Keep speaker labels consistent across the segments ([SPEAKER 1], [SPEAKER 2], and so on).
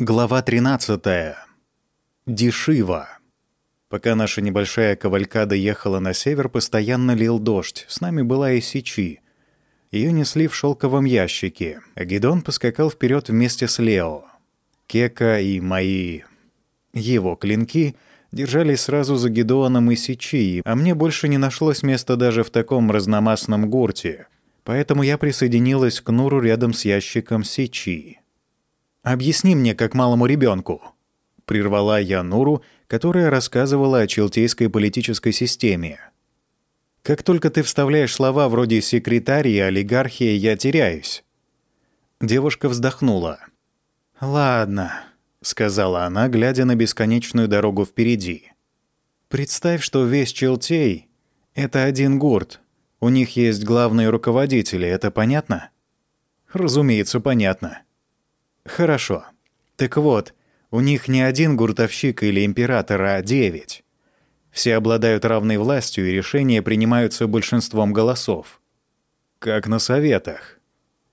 [SPEAKER 1] Глава 13. Дешива. Пока наша небольшая кавалькада ехала на север, постоянно лил дождь. С нами была и Сичи. Ее несли в шелковом ящике, а Гидон поскакал вперед вместе с Лео. Кека и мои... его клинки держались сразу за Гидоаном и Сичи, а мне больше не нашлось места даже в таком разномастном гурте. Поэтому я присоединилась к Нуру рядом с ящиком Сичи. «Объясни мне, как малому ребенку», — прервала я Нуру, которая рассказывала о челтейской политической системе. «Как только ты вставляешь слова вроде «секретарь» и «олигархия», я теряюсь». Девушка вздохнула. «Ладно», — сказала она, глядя на бесконечную дорогу впереди. «Представь, что весь Челтей — это один гурт. У них есть главные руководители, это понятно?» «Разумеется, понятно», Хорошо. Так вот, у них не один гуртовщик или император, а девять. Все обладают равной властью, и решения принимаются большинством голосов. Как на советах.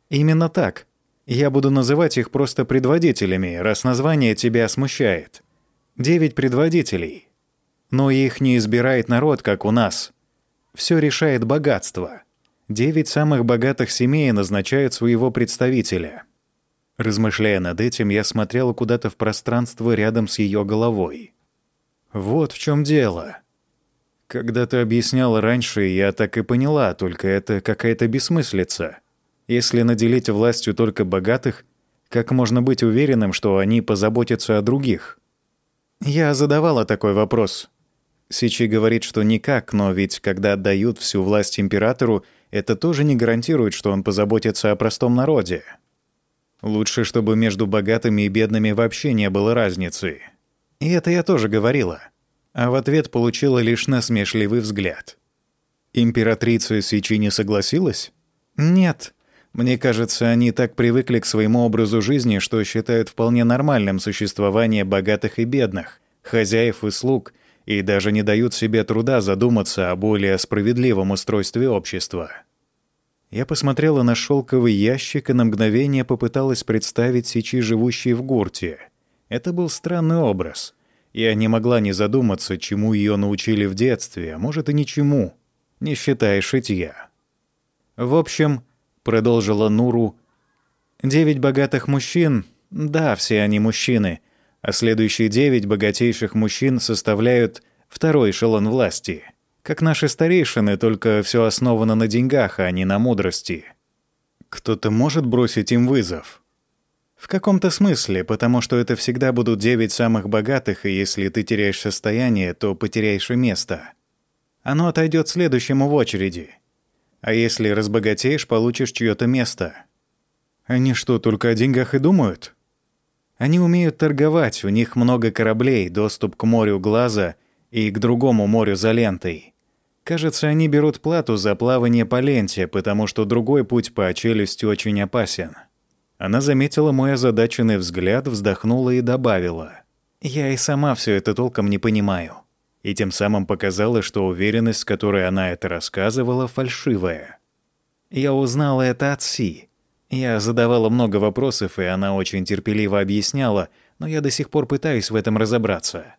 [SPEAKER 1] Именно так. Я буду называть их просто предводителями, раз название тебя смущает. Девять предводителей. Но их не избирает народ, как у нас. Все решает богатство. Девять самых богатых семей назначают своего представителя — Размышляя над этим, я смотрела куда-то в пространство рядом с ее головой. Вот в чем дело. Когда ты объясняла раньше, я так и поняла, только это какая-то бессмыслица. Если наделить властью только богатых, как можно быть уверенным, что они позаботятся о других? Я задавала такой вопрос. Сичи говорит, что никак, но ведь когда отдают всю власть императору, это тоже не гарантирует, что он позаботится о простом народе. Лучше, чтобы между богатыми и бедными вообще не было разницы. И это я тоже говорила. А в ответ получила лишь насмешливый взгляд. Императрица Сичи не согласилась? Нет. Мне кажется, они так привыкли к своему образу жизни, что считают вполне нормальным существование богатых и бедных, хозяев и слуг, и даже не дают себе труда задуматься о более справедливом устройстве общества. Я посмотрела на шелковый ящик и на мгновение попыталась представить сечи, живущие в гурте. Это был странный образ. Я не могла не задуматься, чему ее научили в детстве, а может и ничему, не считая шитья. «В общем», — продолжила Нуру, — «девять богатых мужчин, да, все они мужчины, а следующие девять богатейших мужчин составляют второй эшелон власти». Как наши старейшины, только все основано на деньгах, а не на мудрости. Кто-то может бросить им вызов? В каком-то смысле, потому что это всегда будут девять самых богатых, и если ты теряешь состояние, то потеряешь и место. Оно отойдет следующему в очереди. А если разбогатеешь, получишь чье-то место. Они что, только о деньгах и думают? Они умеют торговать, у них много кораблей, доступ к морю глаза и к другому морю за лентой. Кажется, они берут плату за плавание по ленте, потому что другой путь по челюсти очень опасен. Она заметила мой озадаченный взгляд, вздохнула и добавила. «Я и сама все это толком не понимаю». И тем самым показала, что уверенность, с которой она это рассказывала, фальшивая. Я узнала это от Си. Я задавала много вопросов, и она очень терпеливо объясняла, но я до сих пор пытаюсь в этом разобраться.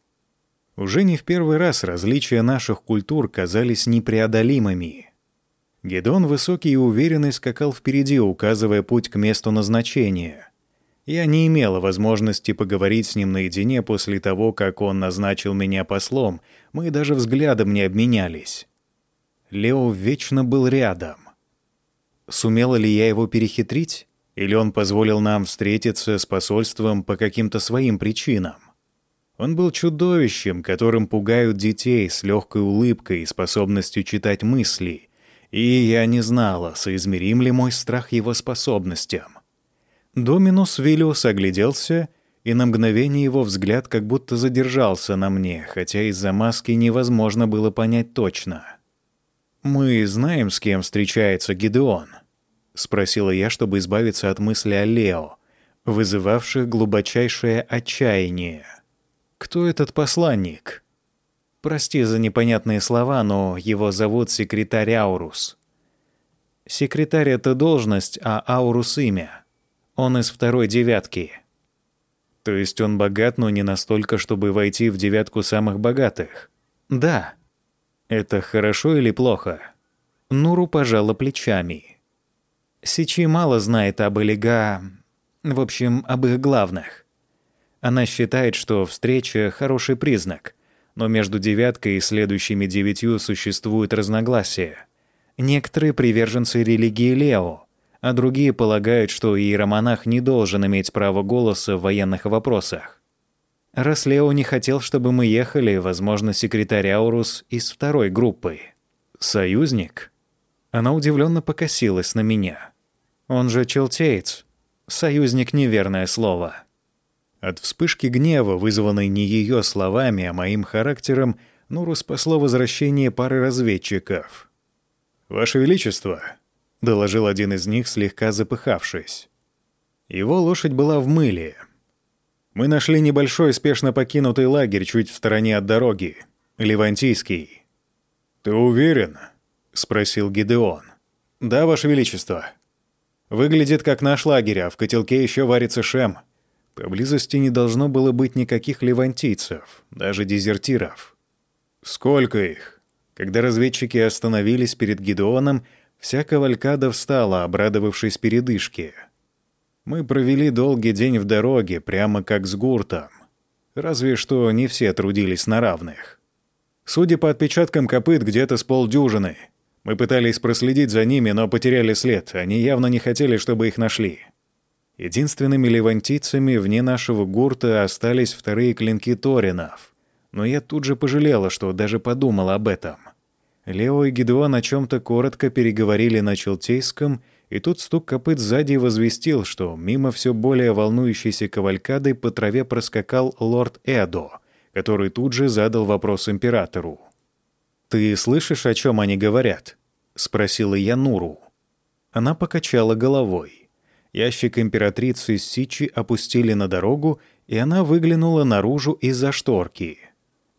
[SPEAKER 1] Уже не в первый раз различия наших культур казались непреодолимыми. Гедон высокий и уверенный скакал впереди, указывая путь к месту назначения. Я не имела возможности поговорить с ним наедине после того, как он назначил меня послом, мы даже взглядом не обменялись. Лео вечно был рядом. Сумела ли я его перехитрить? Или он позволил нам встретиться с посольством по каким-то своим причинам? Он был чудовищем, которым пугают детей с легкой улыбкой и способностью читать мысли, и я не знала, соизмерим ли мой страх его способностям. Доминус Виллиус огляделся, и на мгновение его взгляд как будто задержался на мне, хотя из-за маски невозможно было понять точно. «Мы знаем, с кем встречается Гидеон?» — спросила я, чтобы избавиться от мысли о Лео, вызывавших глубочайшее отчаяние. Кто этот посланник? Прости за непонятные слова, но его зовут секретарь Аурус. Секретарь — это должность, а Аурус — имя. Он из второй девятки. То есть он богат, но не настолько, чтобы войти в девятку самых богатых?
[SPEAKER 2] Да.
[SPEAKER 1] Это хорошо или плохо?
[SPEAKER 2] Нуру пожала плечами. Сичи мало знает об Элига... В общем, об их главных. Она считает, что встреча — хороший признак, но между девяткой и следующими девятью существует разногласия. Некоторые приверженцы религии Лео, а другие полагают, что иеромонах не должен иметь права голоса в военных вопросах. Раз Лео не хотел, чтобы мы ехали, возможно, секретарь Аурус из второй группы.
[SPEAKER 1] Союзник?
[SPEAKER 2] Она удивленно покосилась на меня. Он же челтеец. Союзник — неверное слово.
[SPEAKER 1] От вспышки гнева, вызванной не ее словами, а моим характером, Нуру спасло возвращение пары разведчиков. «Ваше Величество», — доложил один из них, слегка запыхавшись. Его лошадь была в мыле. «Мы нашли небольшой, спешно покинутый лагерь чуть в стороне от дороги. Левантийский». «Ты уверен?» — спросил Гидеон. «Да, Ваше Величество. Выглядит как наш лагерь, а в котелке еще варится шем. Поблизости не должно было быть никаких левантийцев, даже дезертиров. Сколько их? Когда разведчики остановились перед Гидеоном, вся кавалькада встала, обрадовавшись передышке. Мы провели долгий день в дороге, прямо как с гуртом. Разве что не все трудились на равных. Судя по отпечаткам копыт, где-то с полдюжины. Мы пытались проследить за ними, но потеряли след. Они явно не хотели, чтобы их нашли. Единственными левантийцами вне нашего гурта остались вторые клинки Торинов. Но я тут же пожалела, что даже подумал об этом. Лео и Гедеон о чем-то коротко переговорили на челтейском, и тут стук копыт сзади возвестил, что мимо все более волнующейся кавалькады по траве проскакал лорд Эдо, который тут же задал вопрос императору. «Ты слышишь, о чем они говорят?» — спросила я Нуру. Она покачала головой. Ящик императрицы Сичи опустили на дорогу, и она выглянула наружу из-за шторки.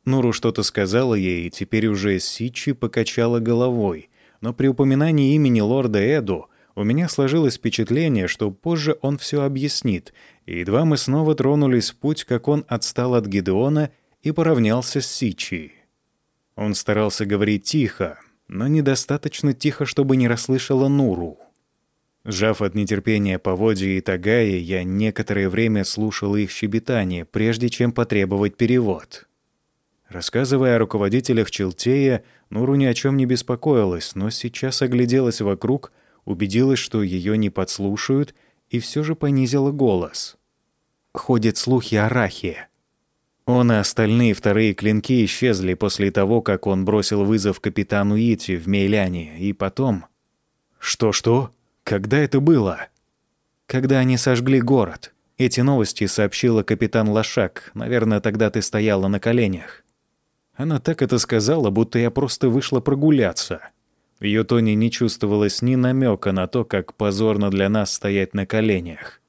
[SPEAKER 1] Нуру что-то сказала ей, и теперь уже Сичи покачала головой. Но при упоминании имени лорда Эду у меня сложилось впечатление, что позже он все объяснит, и едва мы снова тронулись в путь, как он отстал от Гидеона и поравнялся с Сичи. Он старался говорить тихо, но недостаточно тихо, чтобы не расслышала Нуру. Сжав от нетерпения поводья и Тагаи, я некоторое время слушал их щебетание, прежде чем потребовать перевод. Рассказывая о руководителях Челтея, Нуру ни о чем не беспокоилась, но сейчас огляделась вокруг, убедилась, что ее не подслушают, и все же понизила голос. Ходят слухи о Рахе. Он и остальные вторые клинки исчезли после того, как он бросил вызов капитану Ити в Мейляне, и потом... Что-что? Когда это было? Когда они сожгли город. Эти новости сообщила капитан Лошак. Наверное, тогда ты стояла на коленях. Она так это сказала, будто я просто вышла прогуляться. В ее тоне не чувствовалось ни намека на то, как позорно для нас стоять на коленях.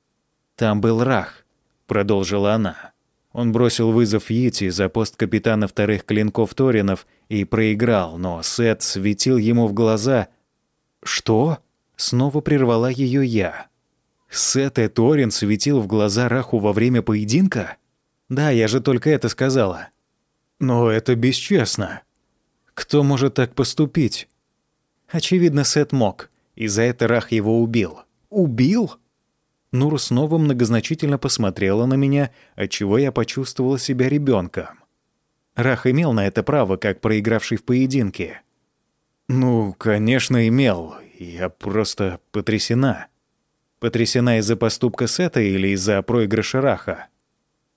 [SPEAKER 1] «Там был Рах», — продолжила она. Он бросил вызов Йити за пост капитана вторых клинков Торинов и проиграл, но Сет светил ему в глаза. «Что?» Снова прервала ее я. Сет Торин светил в глаза Раху во время поединка? Да, я же только это сказала. Но это бесчестно. Кто может так поступить? Очевидно, Сет мог, и за это Рах его убил. Убил? Нур снова многозначительно посмотрела на меня, отчего я почувствовала себя ребенком. Рах имел на это право, как проигравший в поединке. «Ну, конечно, имел. Я просто потрясена. Потрясена из-за поступка Сета или из-за проигрыша Раха?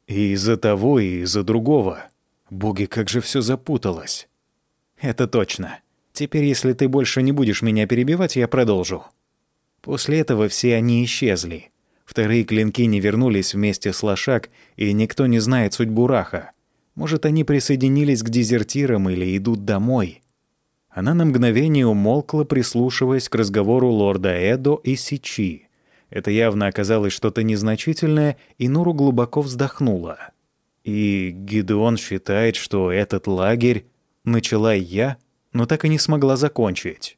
[SPEAKER 1] И из-за того, и из-за другого. Боги, как же все запуталось. Это точно. Теперь, если ты больше не будешь меня перебивать, я продолжу. После этого все они исчезли. Вторые клинки не вернулись вместе с Лошак, и никто не знает судьбу Раха. Может, они присоединились к дезертирам или идут домой. Она на мгновение умолкла, прислушиваясь к разговору лорда Эдо и Сичи. Это явно оказалось что-то незначительное, и Нуру глубоко вздохнула. «И Гидеон считает, что этот лагерь...» Начала я, но так и не смогла закончить.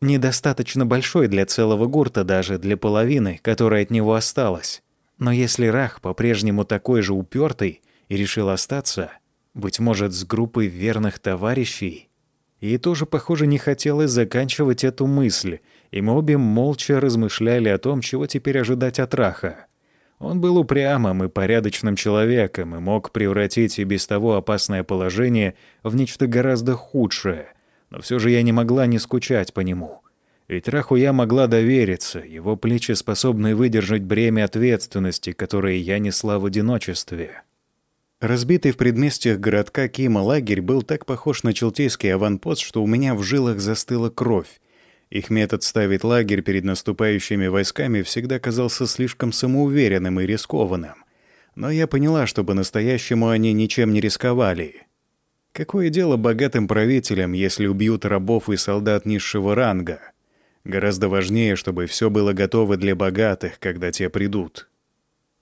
[SPEAKER 1] «Недостаточно большой для целого гурта, даже для половины, которая от него осталась.
[SPEAKER 2] Но если Рах по-прежнему такой же упертый и решил остаться, быть может, с группой верных товарищей, ей тоже, похоже, не хотелось заканчивать эту мысль, и мы обе молча размышляли о том, чего теперь ожидать от Раха. Он был упрямым и порядочным человеком и мог превратить и без того опасное положение в нечто гораздо худшее, но все же я не могла не скучать по нему. Ведь Раху я могла довериться, его плечи способны выдержать бремя ответственности, которое я несла в одиночестве.
[SPEAKER 1] Разбитый в предместьях городка Кима лагерь был так похож на челтейский аванпост, что у меня в жилах застыла кровь. Их метод ставить лагерь перед наступающими войсками всегда казался слишком самоуверенным и рискованным. Но я поняла, что по-настоящему они ничем не рисковали. Какое дело богатым правителям, если убьют рабов и солдат низшего ранга? Гораздо важнее, чтобы все было готово для богатых, когда те придут.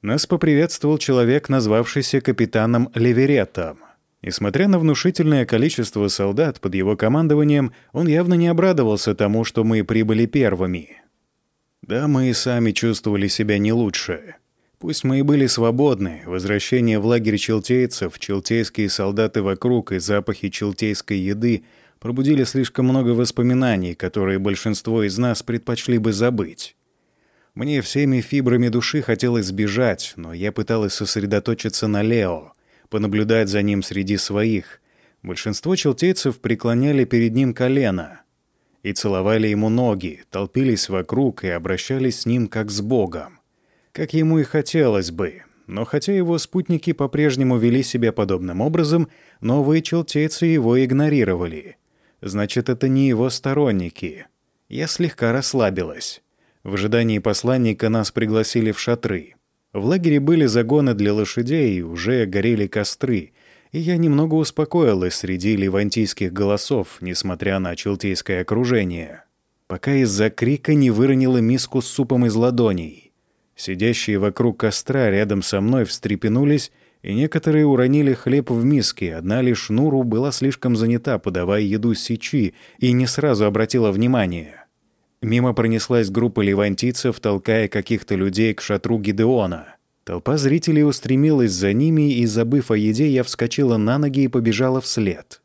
[SPEAKER 1] Нас поприветствовал человек, назвавшийся капитаном Леверетом. Несмотря на внушительное количество солдат под его командованием, он явно не обрадовался тому, что мы прибыли первыми. Да, мы и сами чувствовали себя не лучше. Пусть мы и были свободны, возвращение в лагерь челтейцев, челтейские солдаты вокруг и запахи челтейской еды пробудили слишком много воспоминаний, которые большинство из нас предпочли бы забыть. Мне всеми фибрами души хотелось сбежать, но я пыталась сосредоточиться на Лео, понаблюдать за ним среди своих. Большинство челтейцев преклоняли перед ним колено и целовали ему ноги, толпились вокруг и обращались с ним как с Богом. Как ему и хотелось бы. Но хотя его спутники по-прежнему вели себя подобным образом, новые челтейцы его игнорировали. Значит, это не его сторонники. Я слегка расслабилась. В ожидании посланника нас пригласили в шатры. В лагере были загоны для лошадей, и уже горели костры, и я немного успокоилась среди левантийских голосов, несмотря на челтейское окружение, пока из-за крика не выронила миску с супом из ладоней. Сидящие вокруг костра рядом со мной встрепенулись, и некоторые уронили хлеб в миске, одна лишь Нуру была слишком занята, подавая еду сечи, и не сразу обратила внимание. Мимо пронеслась группа левантийцев, толкая каких-то людей к шатру Гидеона. Толпа зрителей устремилась за ними, и, забыв о еде, я вскочила на ноги и побежала вслед.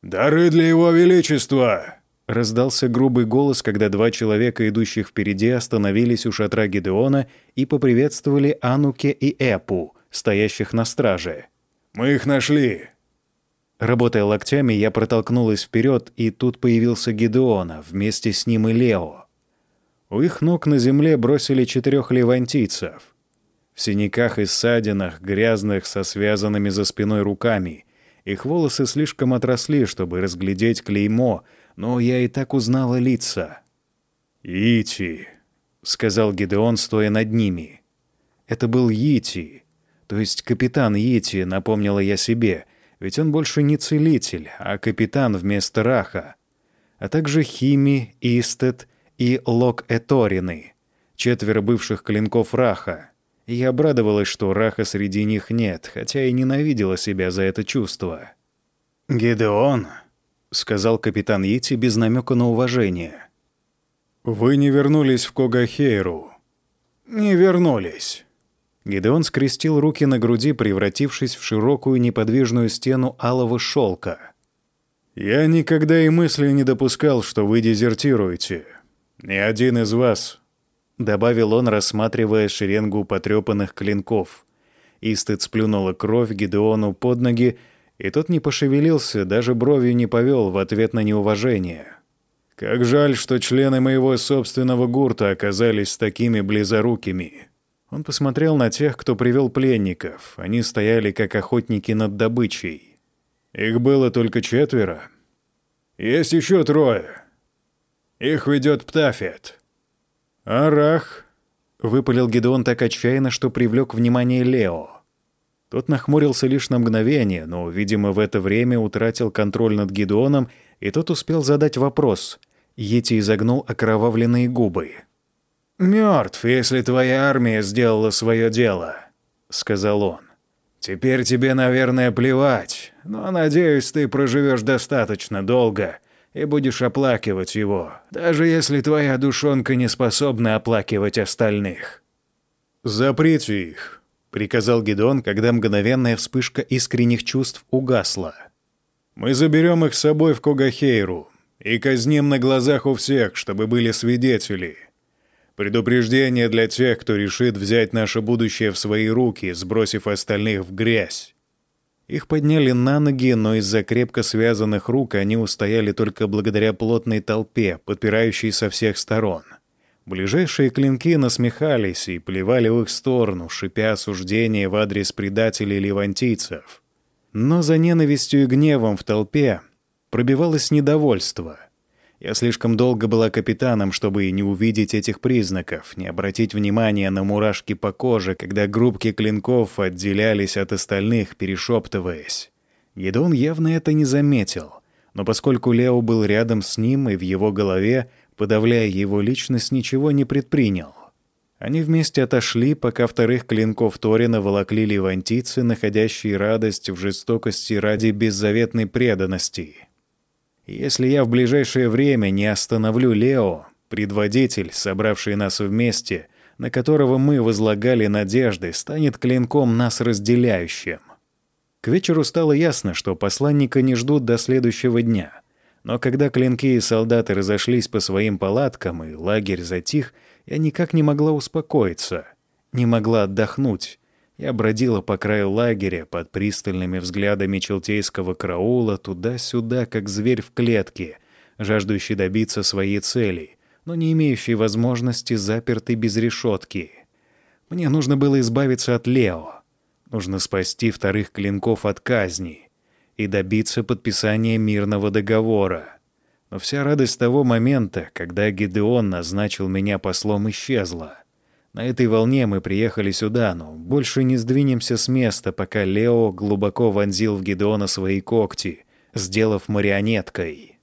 [SPEAKER 3] «Дары для его величества!»
[SPEAKER 1] Раздался грубый голос, когда два человека, идущих впереди, остановились у шатра Гидеона и поприветствовали Ануке и Эпу, стоящих на страже.
[SPEAKER 3] «Мы их нашли.
[SPEAKER 1] Работая локтями, я протолкнулась вперед, и тут появился Гидеона, вместе с ним и Лео. У их ног на земле бросили четырех левантийцев. В синяках и ссадинах, грязных, со связанными за спиной руками. Их волосы слишком отросли, чтобы разглядеть клеймо, но я и так узнала лица.
[SPEAKER 3] «Ити», —
[SPEAKER 1] сказал Гидеон, стоя над ними. Это был Йити, то есть капитан Йити, напомнила я себе, ведь он больше не целитель, а капитан вместо Раха, а также Хими, Истет и Лок-Эторины, четверо бывших клинков Раха. И я обрадовалась, что Раха среди них нет, хотя и ненавидела себя за это чувство.
[SPEAKER 3] «Гидеон», —
[SPEAKER 1] сказал капитан Йити без намека на уважение.
[SPEAKER 3] «Вы не вернулись в Когахейру».
[SPEAKER 1] «Не вернулись». Гидеон скрестил руки на груди, превратившись в широкую неподвижную стену алого шелка.
[SPEAKER 3] «Я никогда и мысли не допускал, что вы дезертируете. Ни один из вас», —
[SPEAKER 1] добавил он, рассматривая шеренгу потрепанных клинков. Истыд сплюнула кровь Гидеону под ноги, и тот не пошевелился, даже бровью не повел в ответ на неуважение.
[SPEAKER 3] «Как жаль, что члены моего собственного гурта оказались такими близорукими».
[SPEAKER 1] Он посмотрел на тех, кто привел пленников. Они стояли, как охотники над добычей.
[SPEAKER 3] Их было только четверо. Есть еще трое. Их ведет Птафет.
[SPEAKER 1] «Арах!» — выпалил Гедеон так отчаянно, что привлек внимание Лео. Тот нахмурился лишь на мгновение, но, видимо, в это время утратил контроль над Гедеоном, и тот успел задать вопрос. Йети изогнул окровавленные губы.
[SPEAKER 3] «Мертв, если твоя армия сделала свое дело», — сказал он. «Теперь тебе, наверное, плевать, но, надеюсь, ты проживешь достаточно долго и будешь оплакивать его, даже если твоя душонка не способна оплакивать остальных».
[SPEAKER 1] «Заприте их», — приказал Гедон, когда мгновенная вспышка искренних чувств угасла. «Мы заберем их с собой в Когахейру и казним на глазах у всех, чтобы были свидетели. Предупреждение для тех, кто решит взять наше будущее в свои руки, сбросив остальных в грязь». Их подняли на ноги, но из-за крепко связанных рук они устояли только благодаря плотной толпе, подпирающей со всех сторон — Ближайшие клинки насмехались и плевали в их сторону, шипя осуждение в адрес предателей левантийцев. Но за ненавистью и гневом в толпе пробивалось недовольство. Я слишком долго была капитаном, чтобы не увидеть этих признаков, не обратить внимания на мурашки по коже, когда группки клинков отделялись от остальных, перешептываясь. Гедон явно это не заметил, но поскольку Лео был рядом с ним и в его голове, подавляя его личность, ничего не предпринял. Они вместе отошли, пока вторых клинков Торина волокли левантийцы, находящие радость в жестокости ради беззаветной преданности. Если я в ближайшее время не остановлю Лео, предводитель, собравший нас вместе, на которого мы возлагали надежды, станет клинком нас разделяющим. К вечеру стало ясно, что посланника не ждут до следующего дня — но когда клинки и солдаты разошлись по своим палаткам, и лагерь затих, я никак не могла успокоиться, не могла отдохнуть. Я бродила по краю лагеря под пристальными взглядами челтейского караула туда-сюда, как зверь в клетке, жаждущий добиться своей цели, но не имеющий возможности запертый без решетки. Мне нужно было избавиться от Лео. Нужно спасти вторых клинков от казни и добиться подписания мирного договора. Но вся радость того момента, когда Гидеон назначил меня послом, исчезла. На этой волне мы приехали сюда, но больше не сдвинемся с места, пока Лео глубоко вонзил в Гидеона свои когти, сделав марионеткой.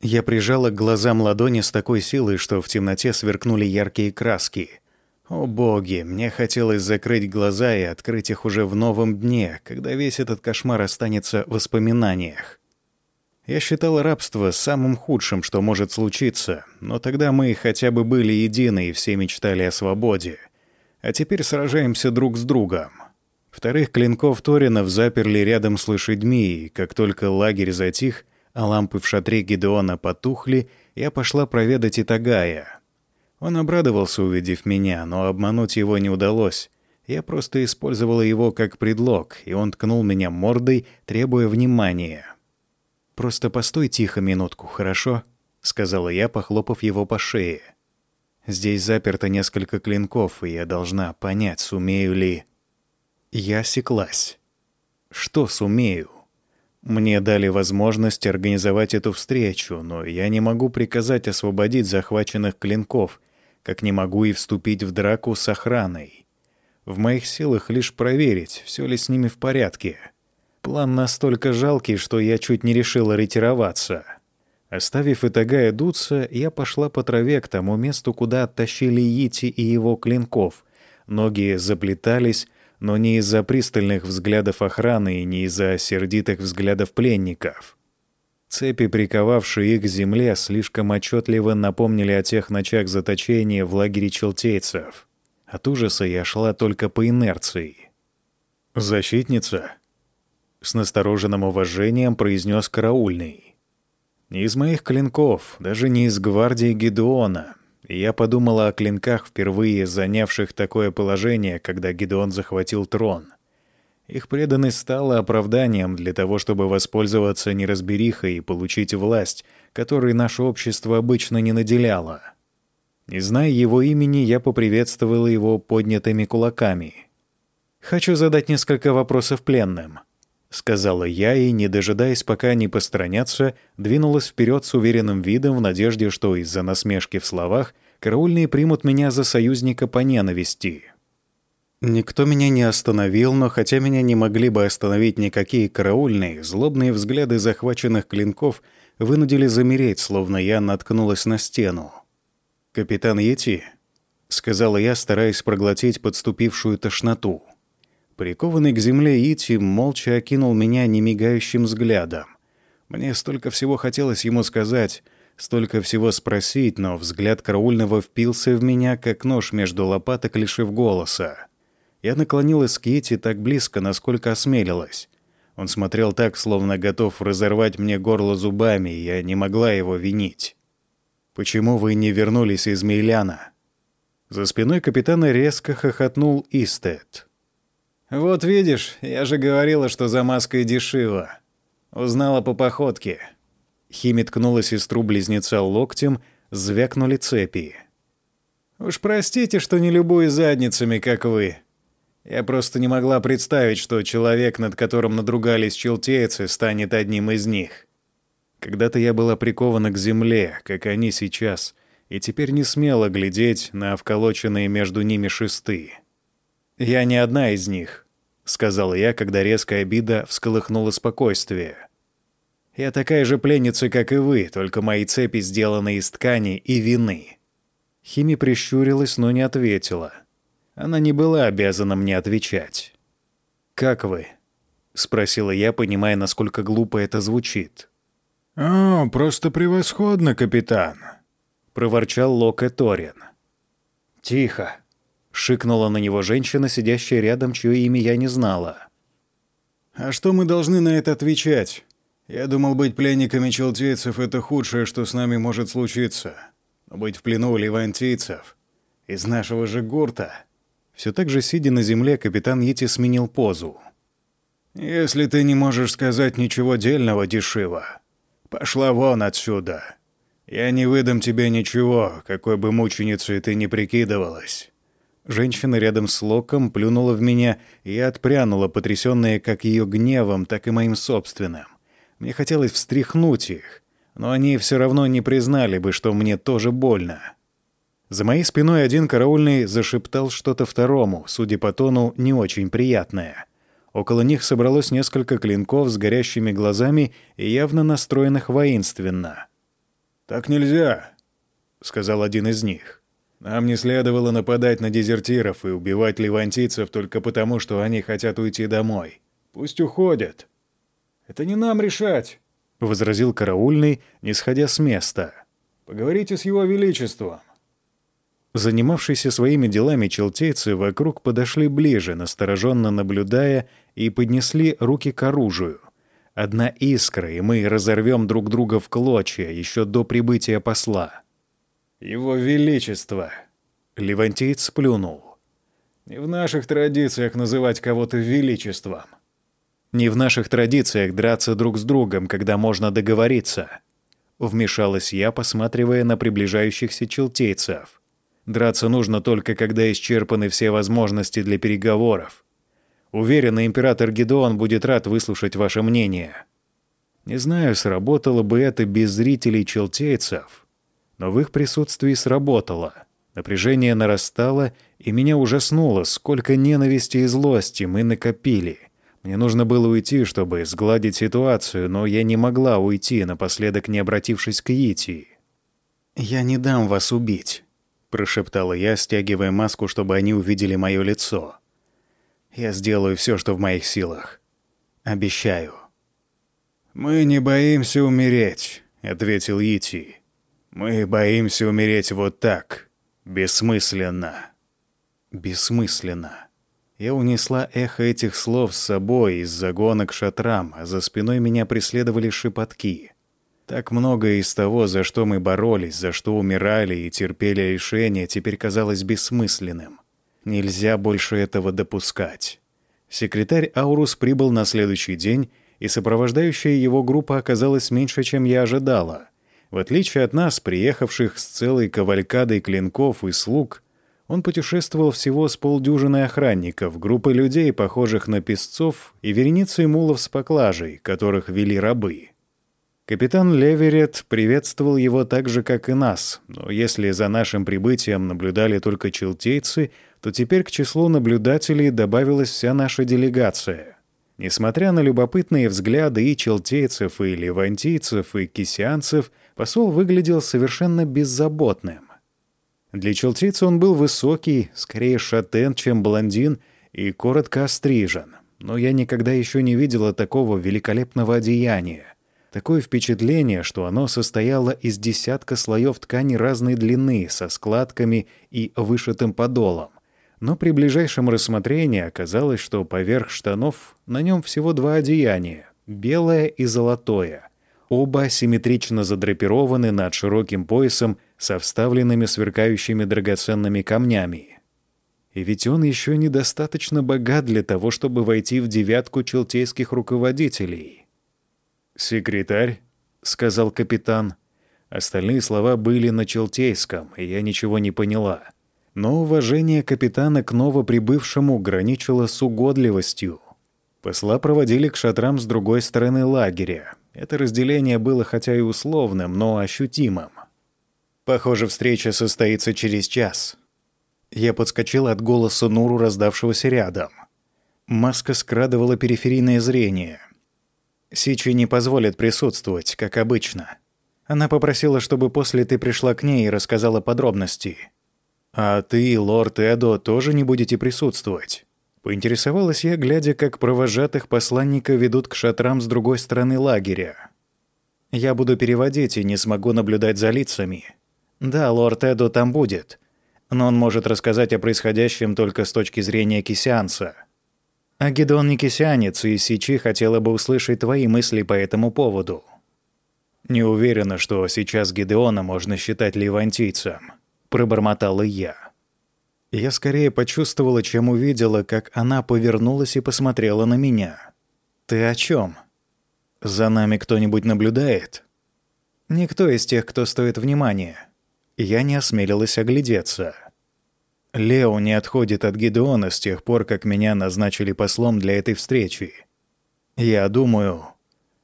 [SPEAKER 1] Я прижала к глазам ладони с такой силой, что в темноте сверкнули яркие краски — о боги, мне хотелось закрыть глаза и открыть их уже в новом дне, когда весь этот кошмар останется в воспоминаниях. Я считал рабство самым худшим, что может случиться, но тогда мы хотя бы были едины и все мечтали о свободе. А теперь сражаемся друг с другом. Вторых клинков Торинов заперли рядом с лошадьми, и как только лагерь затих, а лампы в шатре Гедеона потухли, я пошла проведать Итагая — он обрадовался, увидев меня, но обмануть его не удалось. Я просто использовала его как предлог, и он ткнул меня мордой, требуя внимания. «Просто постой тихо минутку, хорошо?» — сказала я, похлопав его по шее. «Здесь заперто несколько клинков, и я должна понять, сумею ли...» Я осеклась. «Что сумею?» Мне дали возможность организовать эту встречу, но я не могу приказать освободить захваченных клинков, как не могу и вступить в драку с охраной. В моих силах лишь проверить, все ли с ними в порядке. План настолько жалкий, что я чуть не решила ретироваться. Оставив Итагая дуться, я пошла по траве к тому месту, куда оттащили Ити и его клинков. Ноги заплетались, но не из-за пристальных взглядов охраны и не из-за сердитых взглядов пленников. Цепи, приковавшие их к земле, слишком отчетливо напомнили о тех ночах заточения в лагере челтейцев. От ужаса я шла только по инерции. «Защитница?» — с настороженным уважением произнес караульный. «Не из моих клинков, даже не из гвардии Гедеона. я подумала о клинках, впервые занявших такое положение, когда Гедеон захватил трон. Их преданность стала оправданием для того, чтобы воспользоваться неразберихой и получить власть, которой наше общество обычно не наделяло. Не зная его имени, я поприветствовала его поднятыми кулаками. «Хочу задать несколько вопросов пленным», — сказала я и, не дожидаясь, пока они постранятся, двинулась вперед с уверенным видом в надежде, что из-за насмешки в словах караульные примут меня за союзника по ненависти. Никто меня не остановил, но хотя меня не могли бы остановить никакие караульные, злобные взгляды захваченных клинков вынудили замереть, словно я наткнулась на стену. «Капитан Йети», — сказала я, стараясь проглотить подступившую тошноту. Прикованный к земле Ити молча окинул меня немигающим взглядом. Мне столько всего хотелось ему сказать, столько всего спросить, но взгляд караульного впился в меня, как нож между лопаток, лишив голоса. Я наклонилась к Кити так близко, насколько осмелилась. Он смотрел так, словно готов разорвать мне горло зубами, и я не могла его винить. «Почему вы не вернулись из Мейляна?» За спиной капитана резко хохотнул Истед. «Вот видишь, я же говорила, что за маской дешево. Узнала по походке». Хими ткнула сестру-близнеца локтем, звякнули цепи. «Уж простите, что не любую задницами, как вы. Я просто не могла представить, что человек, над которым надругались челтейцы, станет одним из них. Когда-то я была прикована к земле, как они сейчас, и теперь не смела глядеть на вколоченные между ними шесты. «Я не одна из них», — сказал я, когда резкая обида всколыхнула спокойствие. «Я такая же пленница, как и вы, только мои цепи сделаны из ткани и вины». Хими прищурилась, но не ответила — она не была обязана мне отвечать. «Как вы?» — спросила я, понимая, насколько глупо это звучит.
[SPEAKER 3] «О, просто превосходно, капитан!» — проворчал Локе Торин.
[SPEAKER 1] «Тихо!» — шикнула на него женщина, сидящая рядом, чье имя я не знала.
[SPEAKER 3] «А что мы должны на это отвечать? Я думал, быть пленниками челтейцев — это худшее, что с нами может случиться. Но быть в плену у левантийцев из нашего же гурта
[SPEAKER 1] все так же сидя на земле, капитан Йети сменил позу.
[SPEAKER 3] «Если ты не можешь сказать ничего дельного, Дешива, пошла вон отсюда. Я не выдам тебе ничего, какой бы мученицей ты ни прикидывалась».
[SPEAKER 1] Женщина рядом с Локом плюнула в меня и отпрянула, потрясённая как ее гневом, так и моим собственным. Мне хотелось встряхнуть их, но они все равно не признали бы, что мне тоже больно. За моей спиной один караульный зашептал что-то второму, судя по тону, не очень приятное. Около них собралось несколько клинков с горящими глазами и явно настроенных воинственно.
[SPEAKER 3] «Так нельзя», — сказал один из них. «Нам не следовало нападать на дезертиров и убивать левантийцев только потому, что они хотят уйти домой. Пусть уходят». «Это не нам решать», —
[SPEAKER 1] возразил караульный, не сходя с места.
[SPEAKER 3] «Поговорите с его величеством».
[SPEAKER 1] Занимавшиеся своими делами челтейцы вокруг подошли ближе, настороженно наблюдая, и поднесли руки к оружию. Одна искра, и мы разорвем друг друга в клочья еще до прибытия посла.
[SPEAKER 3] «Его Величество!»
[SPEAKER 1] Левантиец плюнул.
[SPEAKER 3] «Не в наших традициях называть кого-то Величеством».
[SPEAKER 1] «Не в наших традициях драться друг с другом, когда можно договориться», — вмешалась я, посматривая на приближающихся челтейцев. Драться нужно только, когда исчерпаны все возможности для переговоров. Уверен, император Гедеон будет рад выслушать ваше мнение. Не знаю, сработало бы это без зрителей челтейцев, но в их присутствии сработало. Напряжение нарастало, и меня ужаснуло, сколько ненависти и злости мы накопили. Мне нужно было уйти, чтобы сгладить ситуацию, но я не могла уйти, напоследок не обратившись к Ити. «Я не дам вас убить», — прошептала я, стягивая маску, чтобы они увидели мое лицо. «Я сделаю все, что в моих силах. Обещаю».
[SPEAKER 3] «Мы не боимся умереть», — ответил Ити. «Мы боимся умереть вот так, бессмысленно».
[SPEAKER 1] «Бессмысленно». Я унесла эхо этих слов с собой из загона к шатрам, а за спиной меня преследовали шепотки. Так многое из того, за что мы боролись, за что умирали и терпели лишения, теперь казалось бессмысленным. Нельзя больше этого допускать. Секретарь Аурус прибыл на следующий день, и сопровождающая его группа оказалась меньше, чем я ожидала. В отличие от нас, приехавших с целой кавалькадой клинков и слуг, он путешествовал всего с полдюжины охранников, группой людей, похожих на песцов, и вереницей мулов с поклажей, которых вели рабы. Капитан Леверет приветствовал его так же, как и нас, но если за нашим прибытием наблюдали только челтейцы, то теперь к числу наблюдателей добавилась вся наша делегация. Несмотря на любопытные взгляды и челтейцев, и левантийцев, и кисианцев, посол выглядел совершенно беззаботным. Для челтейца он был высокий, скорее шатен, чем блондин, и коротко острижен, но я никогда еще не видела такого великолепного одеяния. Такое впечатление, что оно состояло из десятка слоев ткани разной длины, со складками и вышитым подолом. Но при ближайшем рассмотрении оказалось, что поверх штанов на нем всего два одеяния — белое и золотое. Оба симметрично задрапированы над широким поясом со вставленными сверкающими драгоценными камнями. И ведь он еще недостаточно богат для того, чтобы войти в девятку челтейских руководителей.
[SPEAKER 3] «Секретарь», — сказал капитан. Остальные слова были на челтейском, и я ничего не поняла.
[SPEAKER 1] Но уважение капитана к новоприбывшему граничило с угодливостью. Посла проводили к шатрам с другой стороны лагеря. Это разделение было хотя и условным, но ощутимым. Похоже, встреча состоится через час. Я подскочил от голоса Нуру, раздавшегося рядом. Маска скрадывала периферийное зрение. Сичи не позволит присутствовать, как обычно. Она попросила, чтобы после ты пришла к ней и рассказала подробности. А ты, лорд Эдо, тоже не будете присутствовать. Поинтересовалась я, глядя, как провожатых посланника ведут к шатрам с другой стороны лагеря. Я буду переводить и не смогу наблюдать за лицами. Да, лорд Эдо там будет, но он может рассказать о происходящем только с точки зрения кисянца. А Гедеон не кисянец, и Сичи хотела бы услышать твои мысли по этому поводу. Не уверена, что сейчас Гедеона можно считать левантийцем, пробормотала я. Я скорее почувствовала, чем увидела, как она повернулась и посмотрела на меня. Ты о чем? За нами кто-нибудь наблюдает? Никто из тех, кто стоит внимания. Я не осмелилась оглядеться. Лео не отходит от Гидеона с тех пор, как меня назначили послом для этой встречи. Я думаю,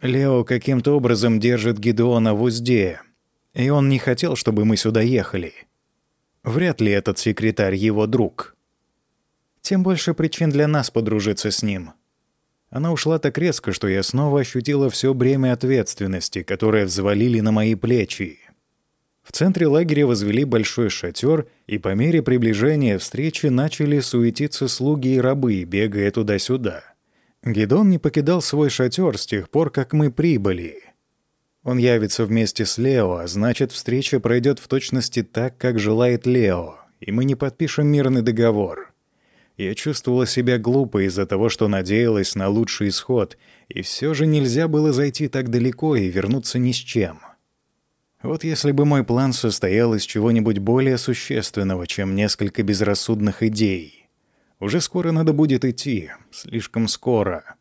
[SPEAKER 1] Лео каким-то образом держит Гидеона в узде, и он не хотел, чтобы мы сюда ехали. Вряд ли этот секретарь его друг. Тем больше причин для нас подружиться с ним. Она ушла так резко, что я снова ощутила все бремя ответственности, которое взвалили на мои плечи. В центре лагеря возвели большой шатер, и по мере приближения встречи начали суетиться слуги и рабы, бегая туда-сюда. Гедон не покидал свой шатер с тех пор, как мы прибыли. Он явится вместе с Лео, а значит, встреча пройдет в точности так, как желает Лео, и мы не подпишем мирный договор. Я чувствовала себя глупо из-за того, что надеялась на лучший исход, и все же нельзя было зайти так далеко и вернуться ни с чем. — вот если бы мой план состоял из чего-нибудь более существенного, чем несколько безрассудных идей. Уже скоро надо будет идти, слишком скоро.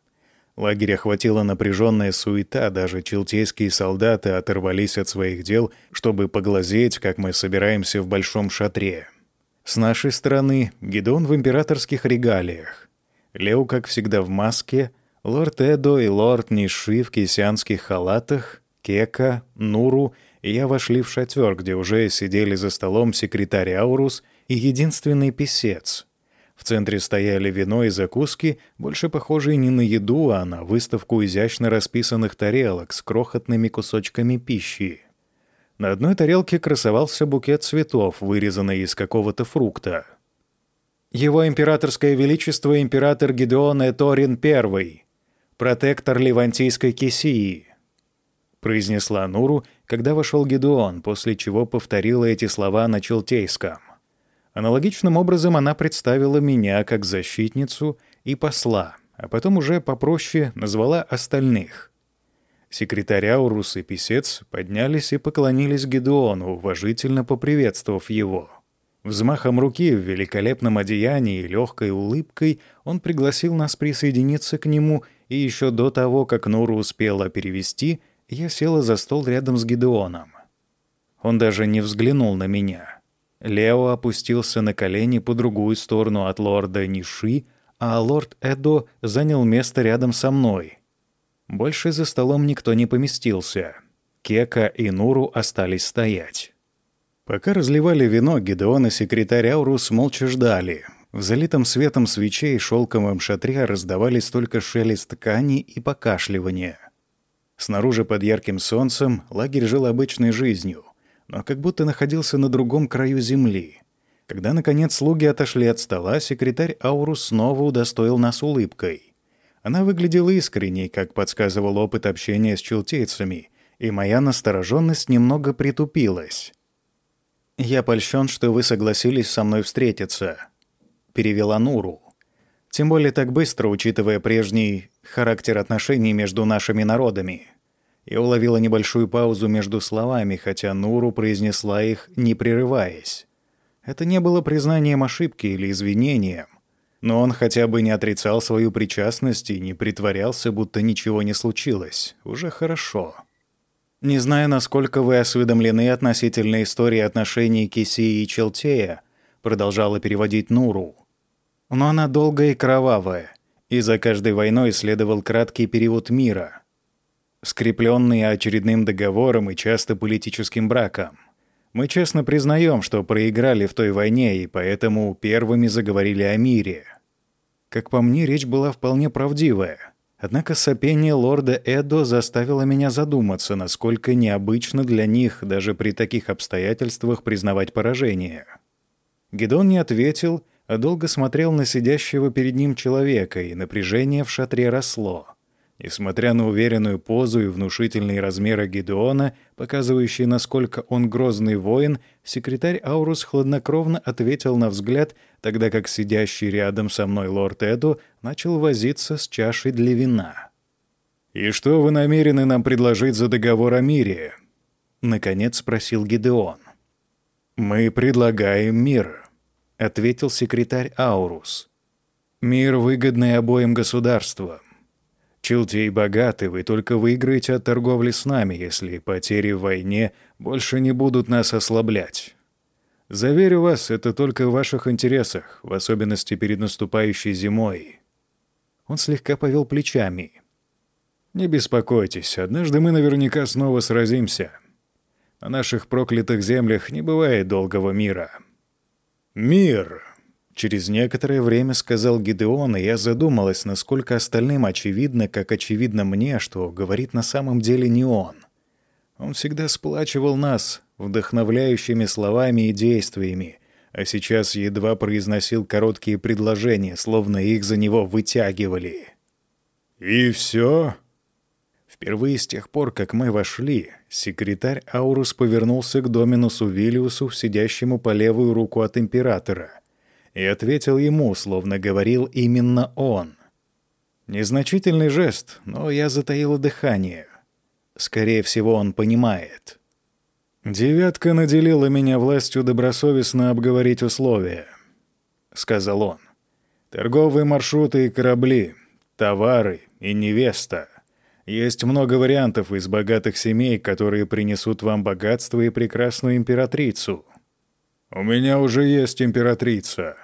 [SPEAKER 1] Лагерь охватила напряженная суета, даже челтейские солдаты оторвались от своих дел, чтобы поглазеть, как мы собираемся в большом шатре. С нашей стороны Гедон в императорских регалиях. Лео, как всегда, в маске, лорд Эдо и лорд Ниши в кисянских халатах, Кека, Нуру — и я вошли в шатер, где уже сидели за столом секретарь Аурус и единственный писец. В центре стояли вино и закуски, больше похожие не на еду, а на выставку изящно расписанных тарелок с крохотными кусочками пищи. На одной тарелке красовался букет цветов, вырезанный из какого-то фрукта. «Его императорское величество император Гидеон Эторин I, протектор Ливантийской Кисии», произнесла Нуру, когда вошел Гедеон, после чего повторила эти слова на челтейском. Аналогичным образом она представила меня как защитницу и посла, а потом уже попроще назвала остальных. Секретарь Аурус и писец поднялись и поклонились Гедеону, уважительно поприветствовав его. Взмахом руки в великолепном одеянии и легкой улыбкой он пригласил нас присоединиться к нему, и еще до того, как Нуру успела перевести — я села за стол рядом с Гидеоном. Он даже не взглянул на меня. Лео опустился на колени по другую сторону от лорда Ниши, а лорд Эдо занял место рядом со мной. Больше за столом никто не поместился. Кека и Нуру остались стоять. Пока разливали вино, Гидеон и секретарь Аурус молча ждали. В залитом светом свечей шелковом шатре раздавались только шелест ткани и покашливание — Снаружи под ярким солнцем лагерь жил обычной жизнью, но как будто находился на другом краю земли. Когда, наконец, слуги отошли от стола, секретарь Аурус снова удостоил нас улыбкой. Она выглядела искренней, как подсказывал опыт общения с челтейцами, и моя настороженность немного притупилась. «Я польщен, что вы согласились со мной встретиться», — перевела Нуру. «Тем более так быстро, учитывая прежний характер отношений между нашими народами». Я уловила небольшую паузу между словами, хотя Нуру произнесла их, не прерываясь. Это не было признанием ошибки или извинением, но он хотя бы не отрицал свою причастность и не притворялся, будто ничего не случилось. Уже хорошо. Не знаю, насколько вы осведомлены относительно истории отношений Кисии и Челтея, продолжала переводить Нуру. Но она долгая и кровавая, и за каждой войной следовал краткий период мира, скрепленный очередным договором и часто политическим браком. Мы честно признаем, что проиграли в той войне, и поэтому первыми заговорили о мире. Как по мне, речь была вполне правдивая. Однако сопение лорда Эдо заставило меня задуматься, насколько необычно для них даже при таких обстоятельствах признавать поражение. Гедон не ответил, а долго смотрел на сидящего перед ним человека, и напряжение в шатре росло. Несмотря на уверенную позу и внушительные размеры Гедеона, показывающие, насколько он грозный воин, секретарь Аурус хладнокровно ответил на взгляд, тогда как сидящий рядом со мной лорд Эду начал возиться с чашей для вина. «И что вы намерены нам предложить за договор о мире?» — наконец спросил Гедеон. «Мы предлагаем мир», — ответил секретарь Аурус. «Мир, выгодный обоим государствам. Чилтей богаты, вы только выиграете от торговли с нами, если потери в войне больше не будут нас ослаблять. Заверю вас, это только в ваших интересах, в особенности перед наступающей зимой». Он слегка повел плечами. «Не беспокойтесь, однажды мы наверняка снова сразимся. На наших проклятых землях не бывает долгого мира». «Мир!» Через некоторое время сказал Гидеон, и я задумалась, насколько остальным очевидно, как очевидно мне, что говорит на самом деле не он. Он всегда сплачивал нас вдохновляющими словами и действиями, а сейчас едва произносил короткие предложения, словно их за него вытягивали. «И все?» Впервые с тех пор, как мы вошли, секретарь Аурус повернулся к Доминусу Виллиусу, сидящему по левую руку от императора — и ответил ему, словно говорил именно он. Незначительный жест, но я затаила дыхание. Скорее всего, он понимает. «Девятка наделила меня властью добросовестно обговорить условия», — сказал он. «Торговые маршруты и корабли, товары и невеста. Есть много вариантов из богатых семей, которые принесут вам богатство и прекрасную императрицу. «У меня уже есть императрица».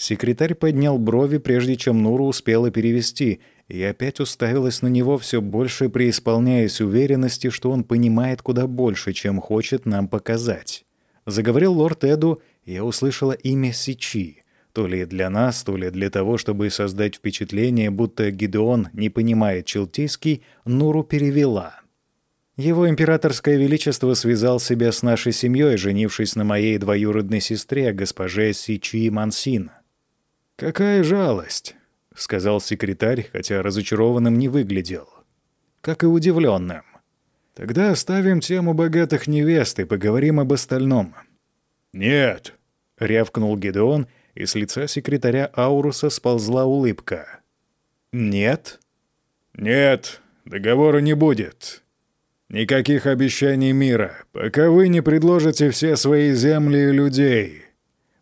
[SPEAKER 1] Секретарь поднял брови, прежде чем Нуру успела перевести, и опять уставилась на него, все больше преисполняясь уверенности, что он понимает куда больше, чем хочет нам показать. Заговорил лорд Эду, и я услышала имя Сичи. То ли для нас, то ли для того, чтобы создать впечатление, будто Гидеон не понимает челтийский, Нуру перевела. Его императорское величество связал себя с нашей семьей, женившись на моей двоюродной сестре, госпоже Сичи Мансин. «Какая жалость!» — сказал секретарь, хотя разочарованным не выглядел. Как и удивленным. «Тогда оставим тему богатых невест и поговорим об остальном». «Нет!» — рявкнул Гедеон, и с лица секретаря Ауруса сползла улыбка. «Нет?» «Нет, договора не будет. Никаких обещаний мира, пока вы не предложите все свои земли и людей.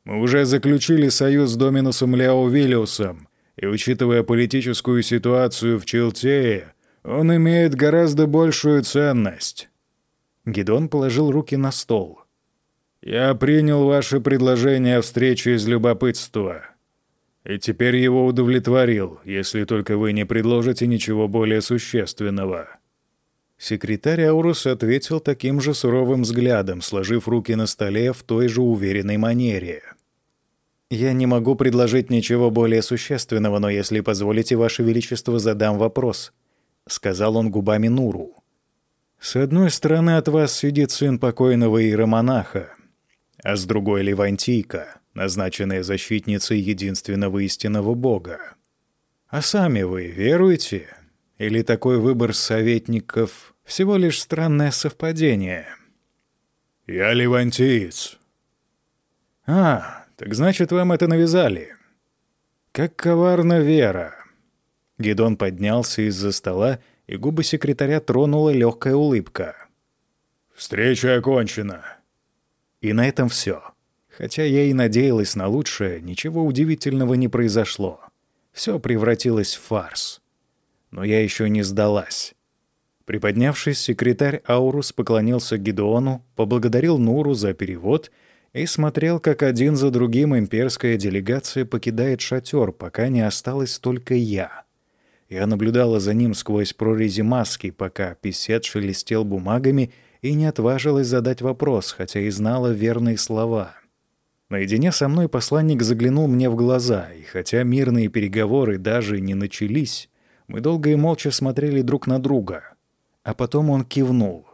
[SPEAKER 1] Мы уже заключили союз с Доминусом Ляо Виллиусом, и, учитывая политическую ситуацию в Челтее, он имеет гораздо большую ценность». Гидон положил руки на стол. «Я принял ваше предложение о встрече из любопытства. И теперь его удовлетворил, если только вы не предложите ничего более существенного». Секретарь Аурус ответил таким же суровым взглядом, сложив руки на столе в той же уверенной манере. «Я не могу предложить ничего более существенного, но если позволите, Ваше Величество, задам вопрос», — сказал он губами Нуру. «С одной стороны от вас сидит сын покойного иеромонаха, а с другой — Левантийка, назначенная защитницей единственного истинного Бога. А сами вы веруете? Или такой выбор советников — всего лишь странное совпадение?» «Я левантиец». «А, так значит, вам это навязали. Как коварна вера». Гедон поднялся из-за стола, и губы секретаря тронула легкая улыбка. «Встреча окончена». И на этом все. Хотя я и надеялась на лучшее, ничего удивительного не произошло. Все превратилось в фарс. Но я еще не сдалась. Приподнявшись, секретарь Аурус поклонился Гидеону, поблагодарил Нуру за перевод и смотрел, как один за другим имперская делегация покидает шатер, пока не осталась только я. Я наблюдала за ним сквозь прорези маски, пока писец шелестел бумагами и не отважилась задать вопрос, хотя и знала верные слова. Наедине со мной посланник заглянул мне в глаза, и хотя мирные переговоры даже не начались, мы долго и молча смотрели друг на друга. А потом он кивнул.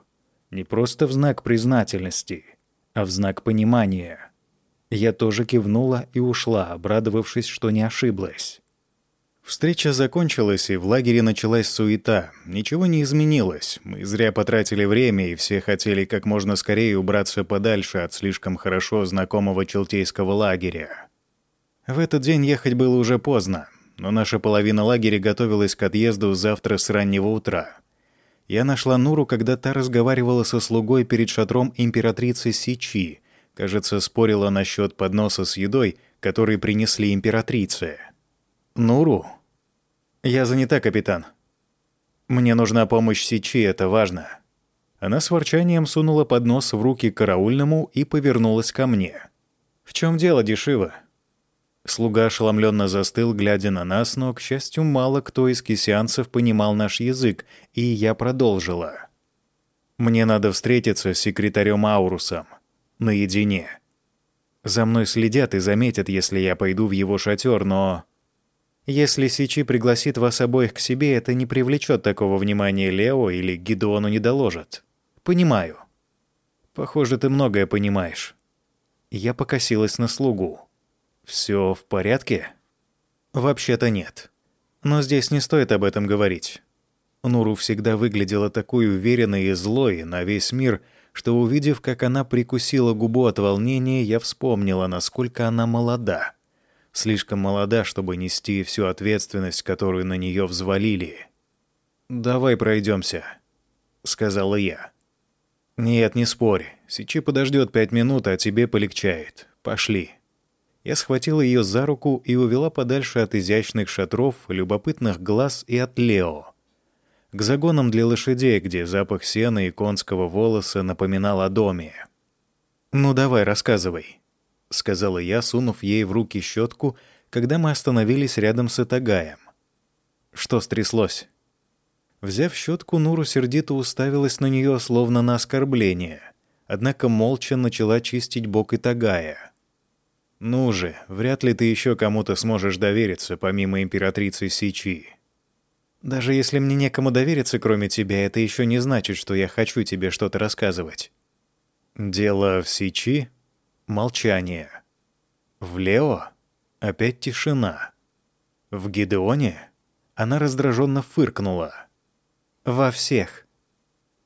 [SPEAKER 1] Не просто в знак признательности, а в знак понимания. Я тоже кивнула и ушла, обрадовавшись, что не ошиблась. Встреча закончилась, и в лагере началась суета. Ничего не изменилось. Мы зря потратили время, и все хотели как можно скорее убраться подальше от слишком хорошо знакомого челтейского лагеря. В этот день ехать было уже поздно, но наша половина лагеря готовилась к отъезду завтра с раннего утра. Я нашла Нуру, когда та разговаривала со слугой перед шатром императрицы Сичи. Кажется, спорила насчет подноса с едой, который принесли императрице. «Нуру?» «Я занята, капитан. Мне нужна помощь Сичи, это важно». Она с ворчанием сунула поднос в руки караульному и повернулась ко мне. «В чем дело, Дешива?» Слуга ошеломленно застыл, глядя на нас, но, к счастью, мало кто из кисянцев понимал наш язык, и я продолжила. «Мне надо встретиться с секретарем Аурусом. Наедине. За мной следят и заметят, если я пойду в его шатер, но...» Если Сичи пригласит вас обоих к себе, это не привлечет такого внимания Лео или Гидеону не доложат. Понимаю. Похоже, ты многое понимаешь. Я покосилась на слугу. Все в порядке? Вообще-то нет. Но здесь не стоит об этом говорить. Нуру всегда выглядела такой уверенной и злой на весь мир, что, увидев, как она прикусила губу от волнения, я вспомнила, насколько она молода слишком молода, чтобы нести всю ответственность, которую на нее взвалили. «Давай пройдемся», — сказала я. «Нет, не спорь. Сичи подождет пять минут, а тебе полегчает. Пошли». Я схватила ее за руку и увела подальше от изящных шатров, любопытных глаз и от Лео. К загонам для лошадей, где запах сена и конского волоса напоминал о доме. «Ну давай, рассказывай», — сказала я, сунув ей в руки щетку, когда мы остановились рядом с Этагаем. «Что стряслось?» Взяв щетку, Нуру сердито уставилась на нее, словно на оскорбление, однако молча начала чистить бок Итагая. «Ну же, вряд ли ты еще кому-то сможешь довериться, помимо императрицы Сичи». «Даже если мне некому довериться, кроме тебя, это еще не значит, что я хочу тебе что-то рассказывать». «Дело в Сичи?» Молчание. В Лео опять тишина. В Гидеоне она раздраженно фыркнула. Во всех.